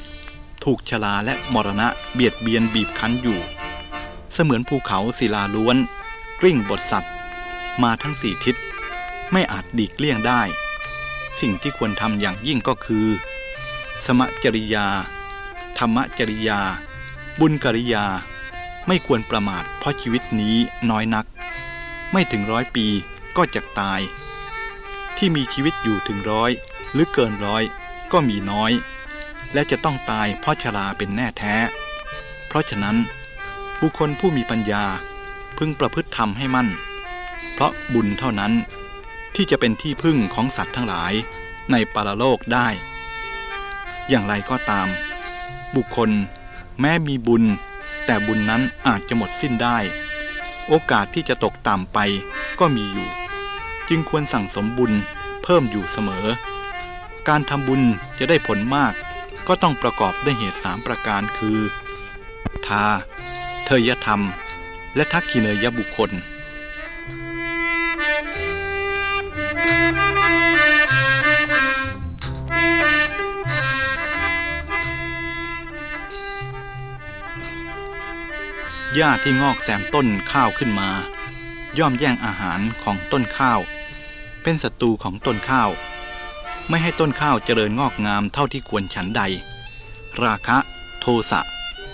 ถูกชลาและมรณะเบียดเบียนบีบคั้นอยู่ เสมือนภูเขาศิลาล้วนกริ่งบทสัตว์ มาทั้งสี่ทิศ ไม่อาจดีกเลี่ยงได้ สิ่งที่ควรทำอย่างยิ่งก็คือ สมจริยา ธรรมจริยา บุญกริยา ไม่ควรประมาทเพราะชีวิตนี้น้อยนัก ไม่ถึงร้อยปีก็จะตาย ที่มีชีวิตอยู่ถึงร้อยหรือเกินร้อยก็มีน้อย และจะต้องตายเพราะชราเป็นแน่แท้ เพราะฉะนั้น บุคคลผู้มีปัญญาพึงประพฤติธรรมให้มั่น เพราะบุญเท่านั้น ที่จะเป็นที่พึ่งของสัตว์ทั้งหลายในปรโลกได้ อย่างไรก็ตาม บุคคลแม้มีบุญ แต่บุญนั้นอาจจะหมดสิ้นได้ โอกาสที่จะตกต่ำไปก็มีอยู่ จึงควรสั่งสมบุญเพิ่มอยู่เสมอ การทำบุญจะได้ผลมาก ก็ต้องประกอบด้วยเหตุสามประการคือ ทา เทยธรรม และทักกิเนยบุคคล หญ้าที่งอกแซมต้นข้าวขึ้นมา ย่อมแย่งอาหารของต้นข้าว เป็นศัตรูของต้นข้าว ไม่ให้ต้นข้าวเจริญงอกงามเท่าที่ควรฉันใด ราคะ โทสะ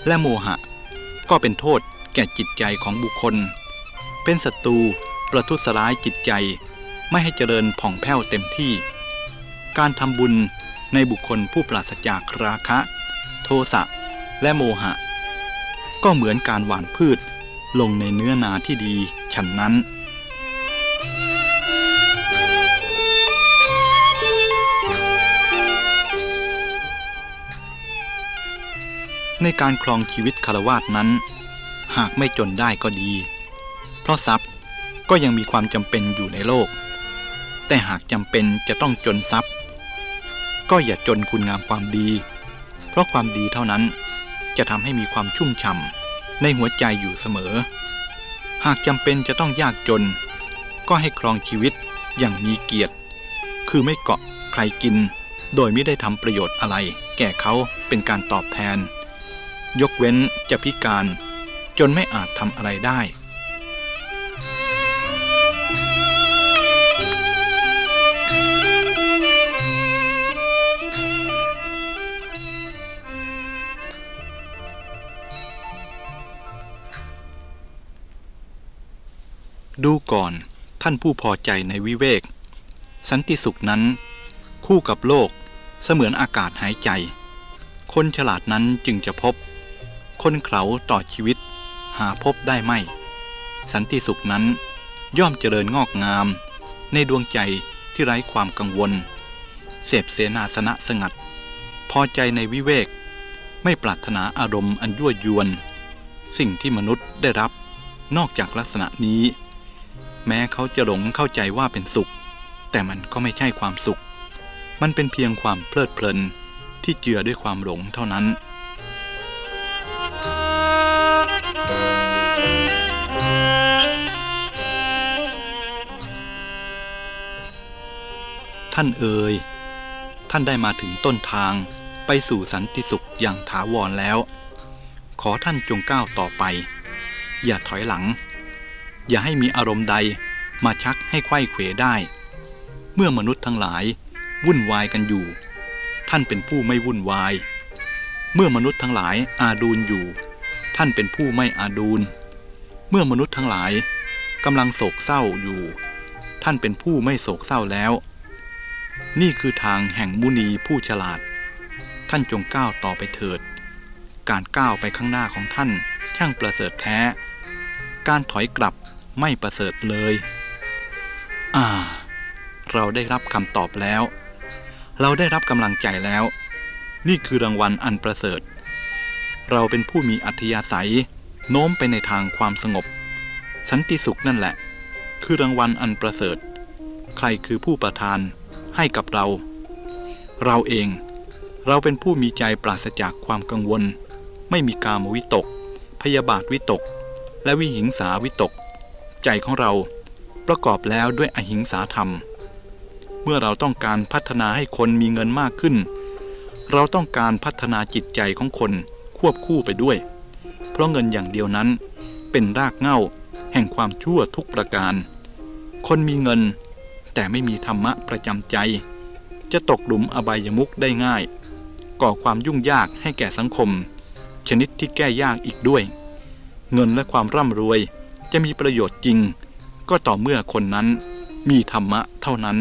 และโมหะ ก็เป็นโทษแก่จิตใจของบุคคล เป็นศัตรูประทุษร้ายจิตใจ ไม่ให้เจริญผ่องแผ้วเต็มที่ การทำบุญในบุคคลผู้ปราศจากราคะ โทสะและโมหะ ก็เหมือนการหว่านพืช ลงในเนื้อนาที่ดีฉันนั้น ในการครองชีวิตคารวาสนั้น หากไม่จนได้ก็ดี เพราะทรัพย์ก็ยังมีความจำเป็นอยู่ในโลก แต่หากจำเป็นจะต้องจนทรัพย์ ก็อย่าจนคุณงามความดี เพราะความดีเท่านั้น จะทำให้มีความชุ่มฉ่ำในหัวใจอยู่เสมอ หากจำเป็นจะต้องยากจน ก็ให้ครองชีวิตอย่างมีเกียรติ คือไม่เกาะใครกิน โดยไม่ได้ทำประโยชน์อะไร แก่เขาเป็นการตอบแทน ยกเว้นจะพิการ จนไม่อาจทำอะไรได้ ดูก่อนท่านผู้พอใจในวิเวก สันติสุขนั้น คู่กับโลกเสมือนอากาศหายใจ คนฉลาดนั้นจึงจะพบ คนเขาต่อชีวิต หาพบได้ไม่ สันติสุขนั้นย่อมเจริญงอกงาม ในดวงใจที่ไร้ความกังวล เสพเสนาสนะสงัด พอใจในวิเวก ไม่ปรารถนาอารมณ์อันยั่วยวน สิ่งที่มนุษย์ได้รับนอกจากลักษณะนี้ แม้เขาจะหลงเข้าใจว่าเป็นสุข แต่มันก็ไม่ใช่ความสุข มันเป็นเพียงความเพลิดเพลินที่เจือด้วยความหลงเท่านั้น ท่านเอ่ย ท่านได้มาถึงต้นทางไปสู่สันติสุขอย่างถาวรแล้ว ขอท่านจงก้าวต่อไป อย่าถอยหลัง อย่าให้มีอารมณ์ใดมาชักให้ไข้เขวได้ เมื่อมนุษย์ทั้งหลายวุ่นวายกันอยู่ ท่านเป็นผู้ไม่วุ่นวาย เมื่อมนุษย์ทั้งหลายอาดูลอยู่ ท่านเป็นผู้ไม่อาดูล เมื่อมนุษย์ทั้งหลายกำลังโศกเศร้าอยู่ ท่านเป็นผู้ไม่โศกเศร้าแล้ว นี่คือทางแห่งมุนีผู้ฉลาด ท่านจงก้าวต่อไปเถิด การก้าวไปข้างหน้าของท่านช่างประเสริฐแท้ การถอยกลับ ไม่ประเสริฐเลย อ่า เราได้รับคำตอบแล้ว เราได้รับกำลังใจแล้ว นี่คือรางวัลอันประเสริฐ เราเป็นผู้มีอัธยาศัย โน้มไปในทางความสงบ สันติสุขนั่นแหละ คือรางวัลอันประเสริฐ ใครคือผู้ประทานให้กับเรา เราเอง เราเป็นผู้มีใจปราศจากความกังวล ไม่มีกามวิตก พยาบาทวิตก และวิหิงสาวิตก ใจของเราประกอบแล้วด้วยอหิงสาธรรม เมื่อเราต้องการพัฒนาให้คนมีเงินมากขึ้น เราต้องการพัฒนาจิตใจของคนควบคู่ไปด้วย เพราะเงินอย่างเดียวนั้นเป็นรากเหง้าแห่งความชั่วทุกประการ คนมีเงินแต่ไม่มีธรรมะประจำใจ จะตกหลุมอบายมุกได้ง่าย ก่อความยุ่งยากให้แก่สังคม ชนิดที่แก้ยากอีกด้วย เงินและความร่ำรวย จะมีประโยชน์จริง ก็ต่อเมื่อคนนั้นมีธรรมะเท่านั้น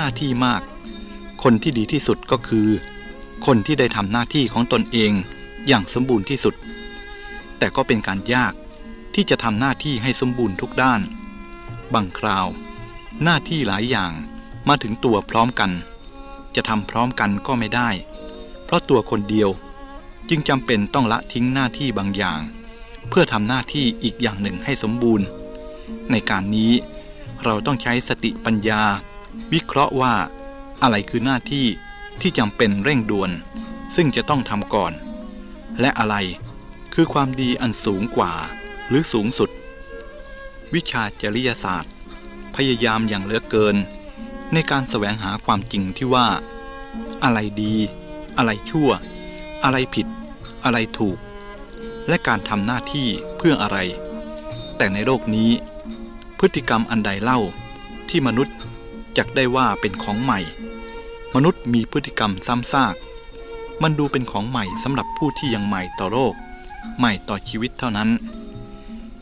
น้าที่มาก คนที่ดีที่สุดก็คือ คนที่ได้ทำหน้าที่ของตนเองอย่างสมบูรณ์ที่สุด แต่ก็เป็นการยากที่จะทำหน้าที่ให้สมบูรณ์ทุกด้าน บางคราว หน้าที่หลายอย่างมาถึงตัวพร้อมกัน จะทำพร้อมกันก็ไม่ได้ เพราะตัวคนเดียวจึงจำเป็นต้องละทิ้งหน้าที่บางอย่าง เพื่อทำหน้าที่อีกอย่างหนึ่งให้สมบูรณ์ ในการนี้เราต้องใช้สติปัญญา วิเคราะห์ว่าอะไรคือหน้าที่ที่จำเป็นเร่งด่วน ซึ่งจะต้องทำก่อน และอะไรคือความดีอันสูงกว่า หรือสูงสุด วิชาจริยศาสตร์ พยายามอย่างเหลือเกิน ในการแสวงหาความจริงที่ว่า อะไรดี อะไรชั่ว อะไรผิด อะไรถูก และการทำหน้าที่เพื่ออะไร แต่ในโลกนี้ พฤติกรรมอันใดเล่าที่มนุษย์ จักได้ว่าเป็นของใหม่ มนุษย์มีพฤติกรรมซ้ำซาก มันดูเป็นของใหม่สำหรับผู้ที่ยังใหม่ต่อโลก ใหม่ต่อชีวิตเท่านั้น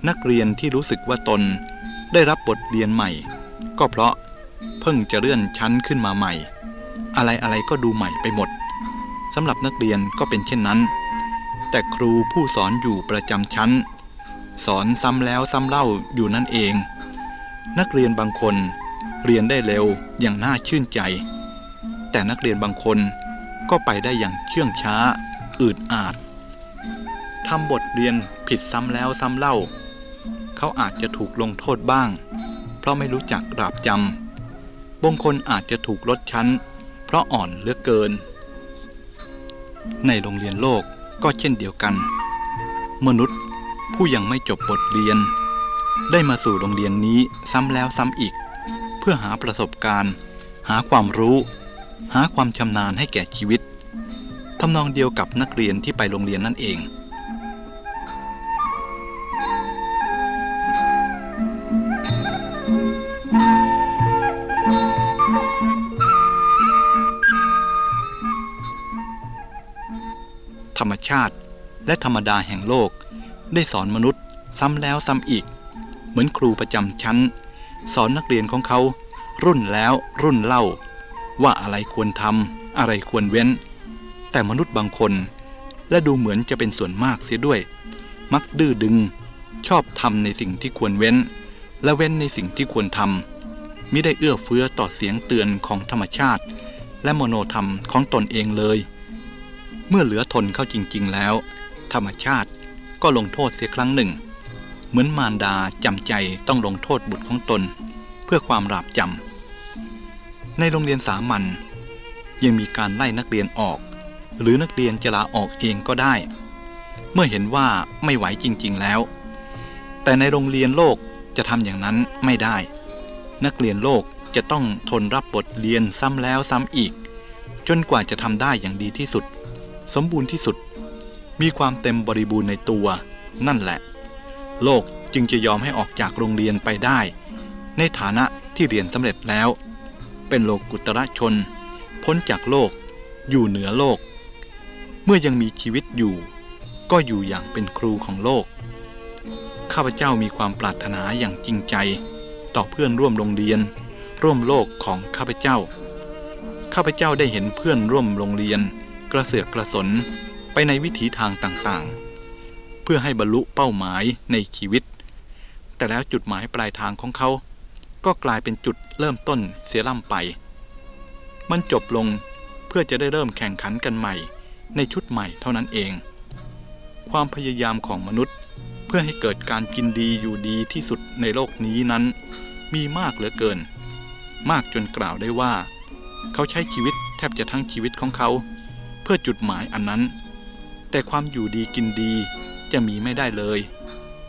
นักเรียนที่รู้สึกว่าตนได้รับบทเรียนใหม่ ก็เพราะเพิ่งจะเลื่อนชั้นขึ้นมาใหม่ อะไรอะไรก็ดูใหม่ไปหมดสำหรับนักเรียนก็เป็นเช่นนั้น แต่ครูผู้สอนอยู่ประจำชั้น สอนซ้ำแล้วซ้ำเล่าอยู่นั่นเอง นักเรียนบางคน เรียนได้เร็วอย่างน่าชื่นใจ แต่นักเรียนบางคนก็ไปได้อย่างเชื่องช้า อืดอาดทำบทเรียนผิดซ้ำแล้วซ้ำเล่า เขาอาจจะถูกลงโทษบ้าง เพราะไม่รู้จักกราบจำบางคนอาจจะถูกลดชั้น เพราะอ่อนเหลือเกิน ในโรงเรียนโลกก็เช่นเดียวกัน มนุษย์ผู้ยังไม่จบบทเรียน ได้มาสู่โรงเรียนนี้ซ้ำแล้วซ้ำอีก พื่อหาประสบการณ์ หาความรู้ หาความชำนาญให้แก่ชีวิตทำนองเดียวกับนักเรียนที่ไปโรงเรียนนั่นเองธรรมชาติและธรรมดาแห่งโลก ได้สอนมนุษย์ซ้ำแล้วซ้ำอีก เหมือนครูประจำชั้น สอนนักเรียนของเขารุ่นแล้วรุ่นเล่า ว่าอะไรควรทำอะไรควรเว้น แต่มนุษย์บางคน และดูเหมือนจะเป็นส่วนมากเสียด้วย มักดื้อดึง ชอบทำในสิ่งที่ควรเว้น และเว้นในสิ่งที่ควรทำมิได้เอื้อเฟื้อต่อเสียงเตือนของธรรมชาติ และมโนธรรมของตนเองเลย เมื่อเหลือทนเข้าจริง ๆ แล้ว ธรรมชาติก็ลงโทษเสียครั้งหนึ่ง เหมือนมารดาจำใจต้องลงโทษบุตรของตน เพื่อความราบจำในโรงเรียนสามัญยังมีการไล่นักเรียนออก หรือนักเรียนจะลาออกเองก็ได้ เมื่อเห็นว่าไม่ไหวจริง ๆแล้ว แต่ในโรงเรียนโลกจะทำอย่างนั้นไม่ได้ นักเรียนโลกจะต้องทนรับบทเรียนซ้ำแล้วซ้ำอีก จนกว่าจะทำได้อย่างดีที่สุด สมบูรณ์ที่สุด มีความเต็มบริบูรณ์ในตัว นั่นแหละ โลกจึงจะยอมให้ออกจากโรงเรียนไปได้ ในฐานะที่เรียนสำเร็จแล้ว เป็นโลกุตระชน พ้นจากโลก อยู่เหนือโลก เมื่อยังมีชีวิตอยู่ ก็อยู่อย่างเป็นครูของโลก ข้าพเจ้ามีความปรารถนาอย่างจริงใจ ต่อเพื่อนร่วมโรงเรียน ร่วมโลกของข้าพเจ้า ข้าพเจ้าได้เห็นเพื่อนร่วมโรงเรียน กระเสือกกระสนไปในวิถีทางต่างๆ พื่อให้บรรลุเป้าหมายในชีวิต แต่แล้วจุดหมายปลายทางของเขา ก็กลายเป็นจุดเริ่มต้นเสียล่ำไป มันจบลงเพื่อจะได้เริ่มแข่งขันกันใหม่ ในชุดใหม่เท่านั้นเอง ความพยายามของมนุษย์ เพื่อให้เกิดการกินดีอยู่ดีที่สุดในโลกนี้นั้น มีมากเหลือเกิน มากจนกล่าวได้ว่า เขาใช้ชีวิตแทบจะทั้งชีวิตของเขา เพื่อจุดหมายอันนั้น แต่ความอยู่ดีกินดี จะมีไม่ได้เลย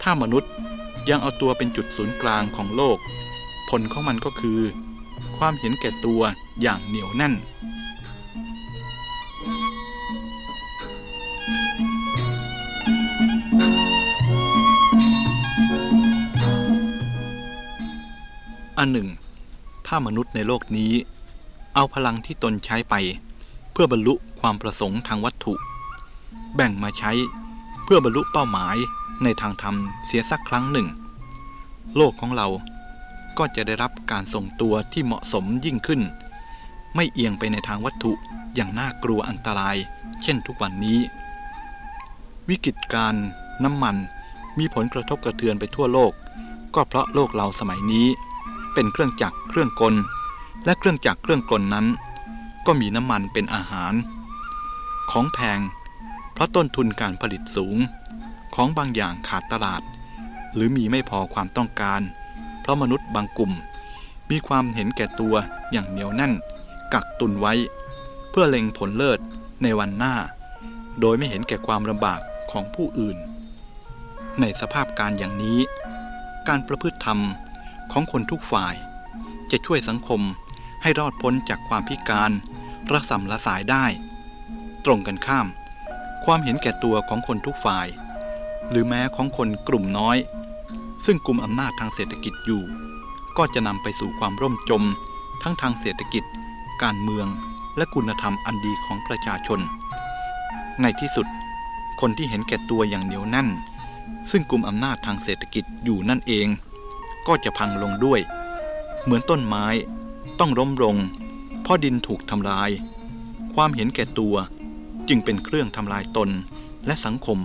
ถ้ามนุษย์ยังเอาตัวเป็นจุดศูนย์กลางของโลก ผลของมันก็คือ ความเห็นแก่ตัวอย่างเหนียวแน่น อันหนึ่ง ถ้ามนุษย์ในโลกนี้ เอาพลังที่ตนใช้ไป เพื่อบรรลุความประสงค์ทางวัตถุ แบ่งมาใช้ พื่อบรรลุเป้าหมายในทางธรรมเสียสักครั้งหนึ่ง โลกของเราก็จะได้รับการส่งตัวที่เหมาะสมยิ่งขึ้น ไม่เอียงไปในทางวัตถุอย่างน่ากลัวอันตราย เช่นทุกวันนี้ วิกฤตการน้ำมันมีผลกระทบกระเทือนไปทั่วโลก ก็เพราะโลกเราสมัยนี้ เป็นเครื่องจักรเครื่องกล และเครื่องจักรเครื่องกลนั้น ก็มีน้ำมันเป็นอาหาร ของแพง ราะต้นทุนการผลิตสูง ของบางอย่างขาดตลาด หรือมีไม่พอความต้องการ เพราะมนุษย์บางกลุ่ม มีความเห็นแก่ตัวอย่างเหนียวแน่น กักตุนไว้ เพื่อเล็งผลเลิศในวันหน้า โดยไม่เห็นแก่ความลำบากของผู้อื่น ในสภาพการอย่างนี้ การประพฤติธรรมของคนทุกฝ่าย จะช่วยสังคมให้รอดพ้นจากความพิการระสำละสายได้ ตรงกันข้าม ความเห็นแก่ตัวของคนทุกฝ่าย หรือแม้ของคนกลุ่มน้อย ซึ่งกลุ่มอำนาจทางเศรษฐกิจอยู่ ก็จะนำไปสู่ความร่มจม ทั้งทางเศรษฐกิจ การเมือง และคุณธรรมอันดีของประชาชน ในที่สุด คนที่เห็นแก่ตัวอย่างเหนียวแน่น ซึ่งกลุ่มอำนาจทางเศรษฐกิจอยู่นั่นเอง ก็จะพังลงด้วย เหมือนต้นไม้ ต้องล้มลงเพราะดินถูกทำลาย ความเห็นแก่ตัว จึงเป็นเครื่องทำลายตนและสังคม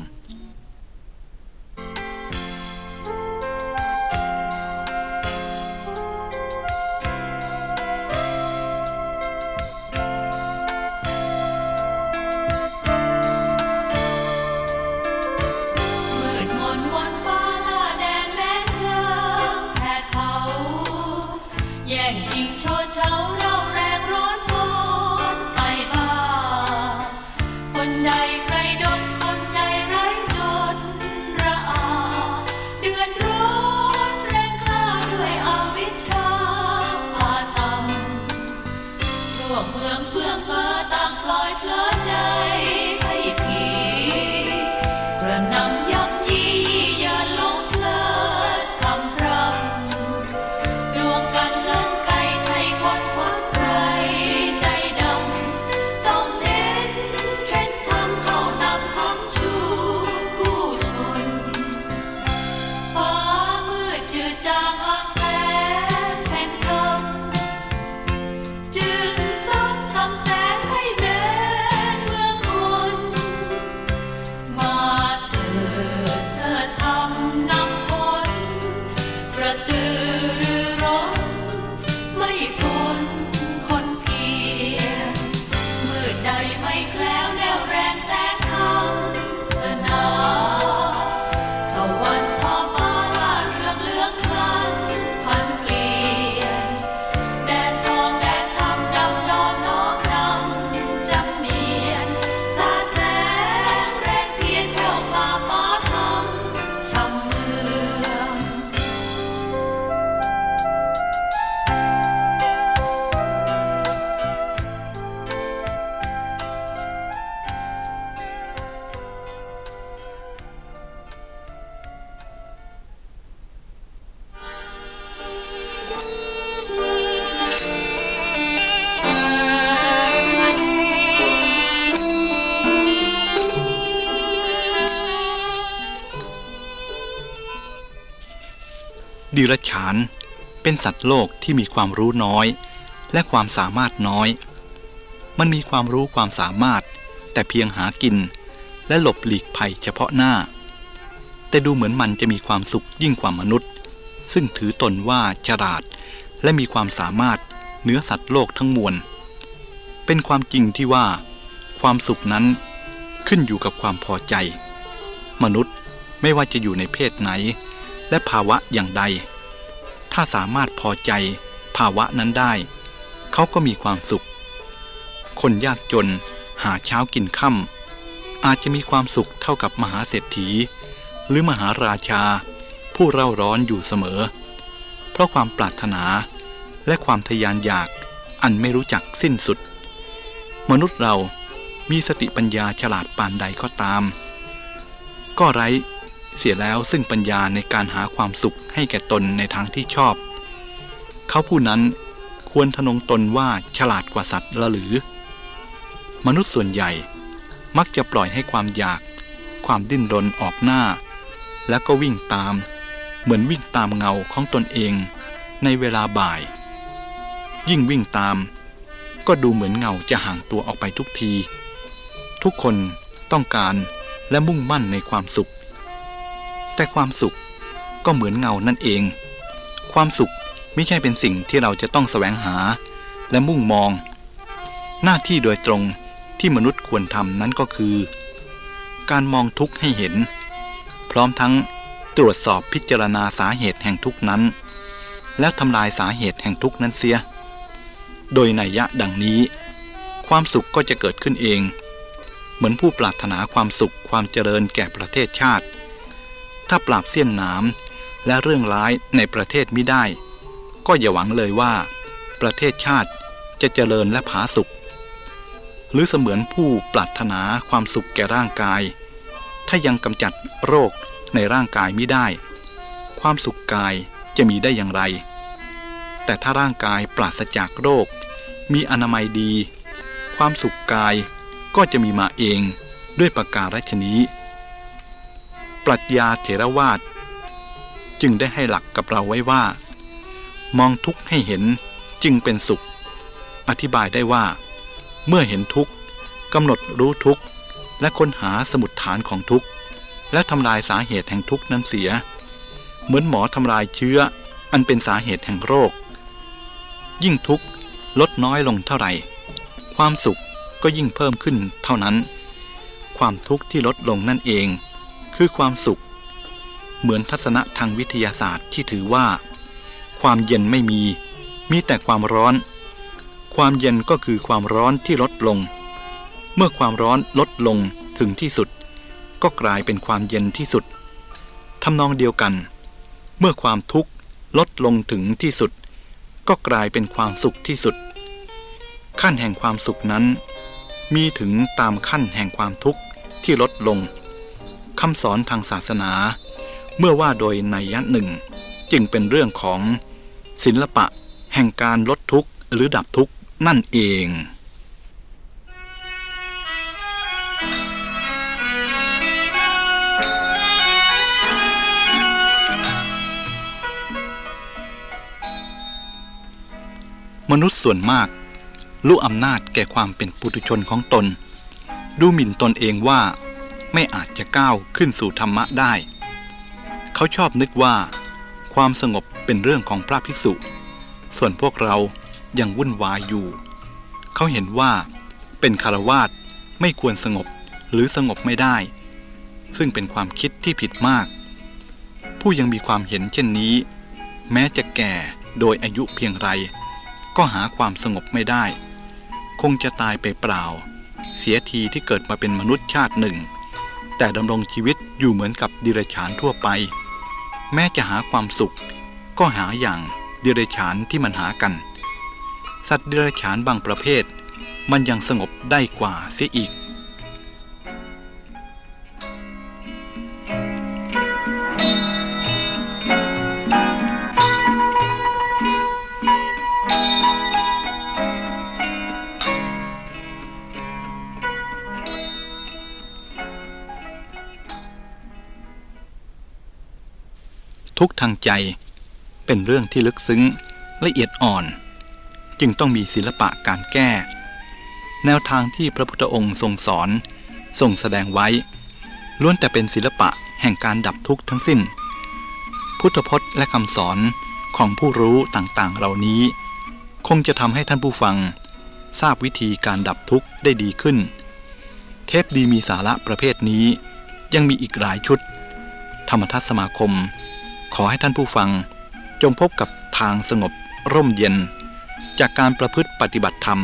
สัตว์โลกที่มีความรู้น้อย และความสามารถน้อย มันมีความรู้ความสามารถ แต่เพียงหากิน และหลบหลีกภัยเฉพาะหน้า แต่ดูเหมือนมันจะมีความสุขยิ่งกว่ามนุษย์ ซึ่งถือตนว่าฉลาด และมีความสามารถเหนือสัตว์โลกทั้งมวล เป็นความจริงที่ว่า ความสุขนั้นขึ้นอยู่กับความพอใจ มนุษย์ไม่ว่าจะอยู่ในเพศไหน และภาวะอย่างใด ถ้าสามารถพอใจภาวะนั้นได้ เขาก็มีความสุข คนยากจนหาเช้ากินค่ำอาจจะมีความสุขเท่ากับมหาเศรษฐี หรือมหาราชา ผู้เร่าร้อนอยู่เสมอ เพราะความปรารถนาและความทยานอยากอันไม่รู้จักสิ้นสุด มนุษย์เรามีสติปัญญาฉลาดปานใดก็ตาม ก็ไร้ เสียแล้วซึ่งปัญญาในการหาความสุขให้แก่ตนในทางที่ชอบ เขาผู้นั้นควรทนงตนว่าฉลาดกว่าสัตว์ละหรือ มนุษย์ส่วนใหญ่มักจะปล่อยให้ความอยาก ความดิ้นรนออกหน้า แล้วก็วิ่งตาม เหมือนวิ่งตามเงาของตนเอง ในเวลาบ่าย ยิ่งวิ่งตาม ก็ดูเหมือนเงาจะห่างตัวออกไปทุกที ทุกคนต้องการและมุ่งมั่นในความสุข แต่ความสุขก็เหมือนเงานั่นเอง ความสุขไม่ใช่เป็นสิ่งที่เราจะต้องแสวงหา และมุ่งมอง หน้าที่โดยตรงที่มนุษย์ควรทำนั้นก็คือ การมองทุกข์ให้เห็น พร้อมทั้งตรวจสอบพิจารณาสาเหตุแห่งทุกข์นั้น แล้วทำลายสาเหตุแห่งทุกข์นั้นเสีย โดยนัยยะดังนี้ ความสุขก็จะเกิดขึ้นเอง เหมือนผู้ปรารถนาความสุขความเจริญแก่ประเทศชาติ ถ้าปราบเสี้ยนนามและเรื่องร้ายในประเทศไม่ได้ ก็อย่าหวังเลยว่า ประเทศชาติจะเจริญและผาสุข หรือเสมือนผู้ปรารถนาความสุขแก่ร่างกาย ถ้ายังกำจัดโรคในร่างกายไม่ได้ ความสุขกายจะมีได้อย่างไร แต่ถ้าร่างกายปราศจากโรค มีอนามัยดี ความสุขกายก็จะมีมาเองด้วยประการฉนี้ ปรัชญาเถรวาทจึงได้ให้หลักกับเราไว้ว่า มองทุกข์ให้เห็นจึงเป็นสุข อธิบายได้ว่า เมื่อเห็นทุกข์กำหนดรู้ทุกข์และค้นหาสมุดฐานของทุกข์และทำลายสาเหตุแห่งทุกข์นั้นเสีย เหมือนหมอทำลายเชื้ออันเป็นสาเหตุแห่งโรค ยิ่งทุกข์ลดน้อยลงเท่าไหร่ ความสุขก็ยิ่งเพิ่มขึ้นเท่านั้น ความทุกข์ที่ลดลงนั่นเอง คือความสุข เหมือนทัศนะทางวิทยาศาสตร์ที่ถือว่า ความเย็นไม่มี มีแต่ความร้อน ความเย็นก็คือความร้อนที่ลดลง เมื่อความร้อนลดลงถึงที่สุด ก็กลายเป็นความเย็นที่สุดทำนองเดียวกัน เมื่อความทุกข์ลดลงถึงที่สุด ก็กลายเป็นความสุขที่สุด ขั้นแห่งความสุขนั้น มีถึงตามขั้นแห่งความทุกข์ที่ลดลง คำสอนทางศาสนา เมื่อว่าโดยในยะหนึ่ง จึงเป็นเรื่องของศิลปะ แห่งการลดทุกข์หรือดับทุกข์นั่นเองมนุษย์ส่วนมากรู้อำนาจแก่ความเป็นปุถุชนของตน ดูหมิ่นตนเองว่า ไม่อาจจะก้าวขึ้นสู่ธรรมะได้ เขาชอบนึกว่า ความสงบเป็นเรื่องของพระภิกษุ ส่วนพวกเรายังวุ่นวายอยู่ เขาเห็นว่า เป็นคารวาสไม่ควรสงบหรือสงบไม่ได้ ซึ่งเป็นความคิดที่ผิดมาก ผู้ยังมีความเห็นเช่นนี้ แม้จะแก่โดยอายุเพียงไร ก็หาความสงบไม่ได้ คงจะตายไปเปล่า เสียทีที่เกิดมาเป็นมนุษย์ชาติหนึ่ง แต่ดำรงชีวิตอยู่เหมือนกับดิเรกชันทั่วไป แม้จะหาความสุข ก็หาอย่างดิเรกชันที่มันหากัน สัตว์ดิเรกชันบางประเภท มันยังสงบได้กว่าเสียอีก ทุกข์ทางใจ เป็นเรื่องที่ลึกซึ้งละเอียดอ่อน จึงต้องมีศิลปะการแก้ แนวทางที่พระพุทธองค์ทรงสอนทรงแสดงไว้ ล้วนแต่เป็นศิลปะแห่งการดับทุกข์ทั้งสิ้น พุทธพจน์และคำสอนของผู้รู้ต่างๆ เหล่านี้ คงจะทำให้ท่านผู้ฟัง ทราบวิธีการดับทุกข์ได้ดีขึ้น เทปดีมีสาระประเภทนี้ ยังมีอีกหลายชุด ธรรมทัศสมาคม ขอให้ท่านผู้ฟัง จงพบกับทางสงบ ร่มเย็น จากการประพฤติปฏิบัติธรรม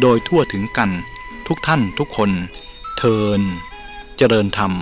โดยทั่วถึงกันทุกท่านทุกคน เทิน เจริญธรรม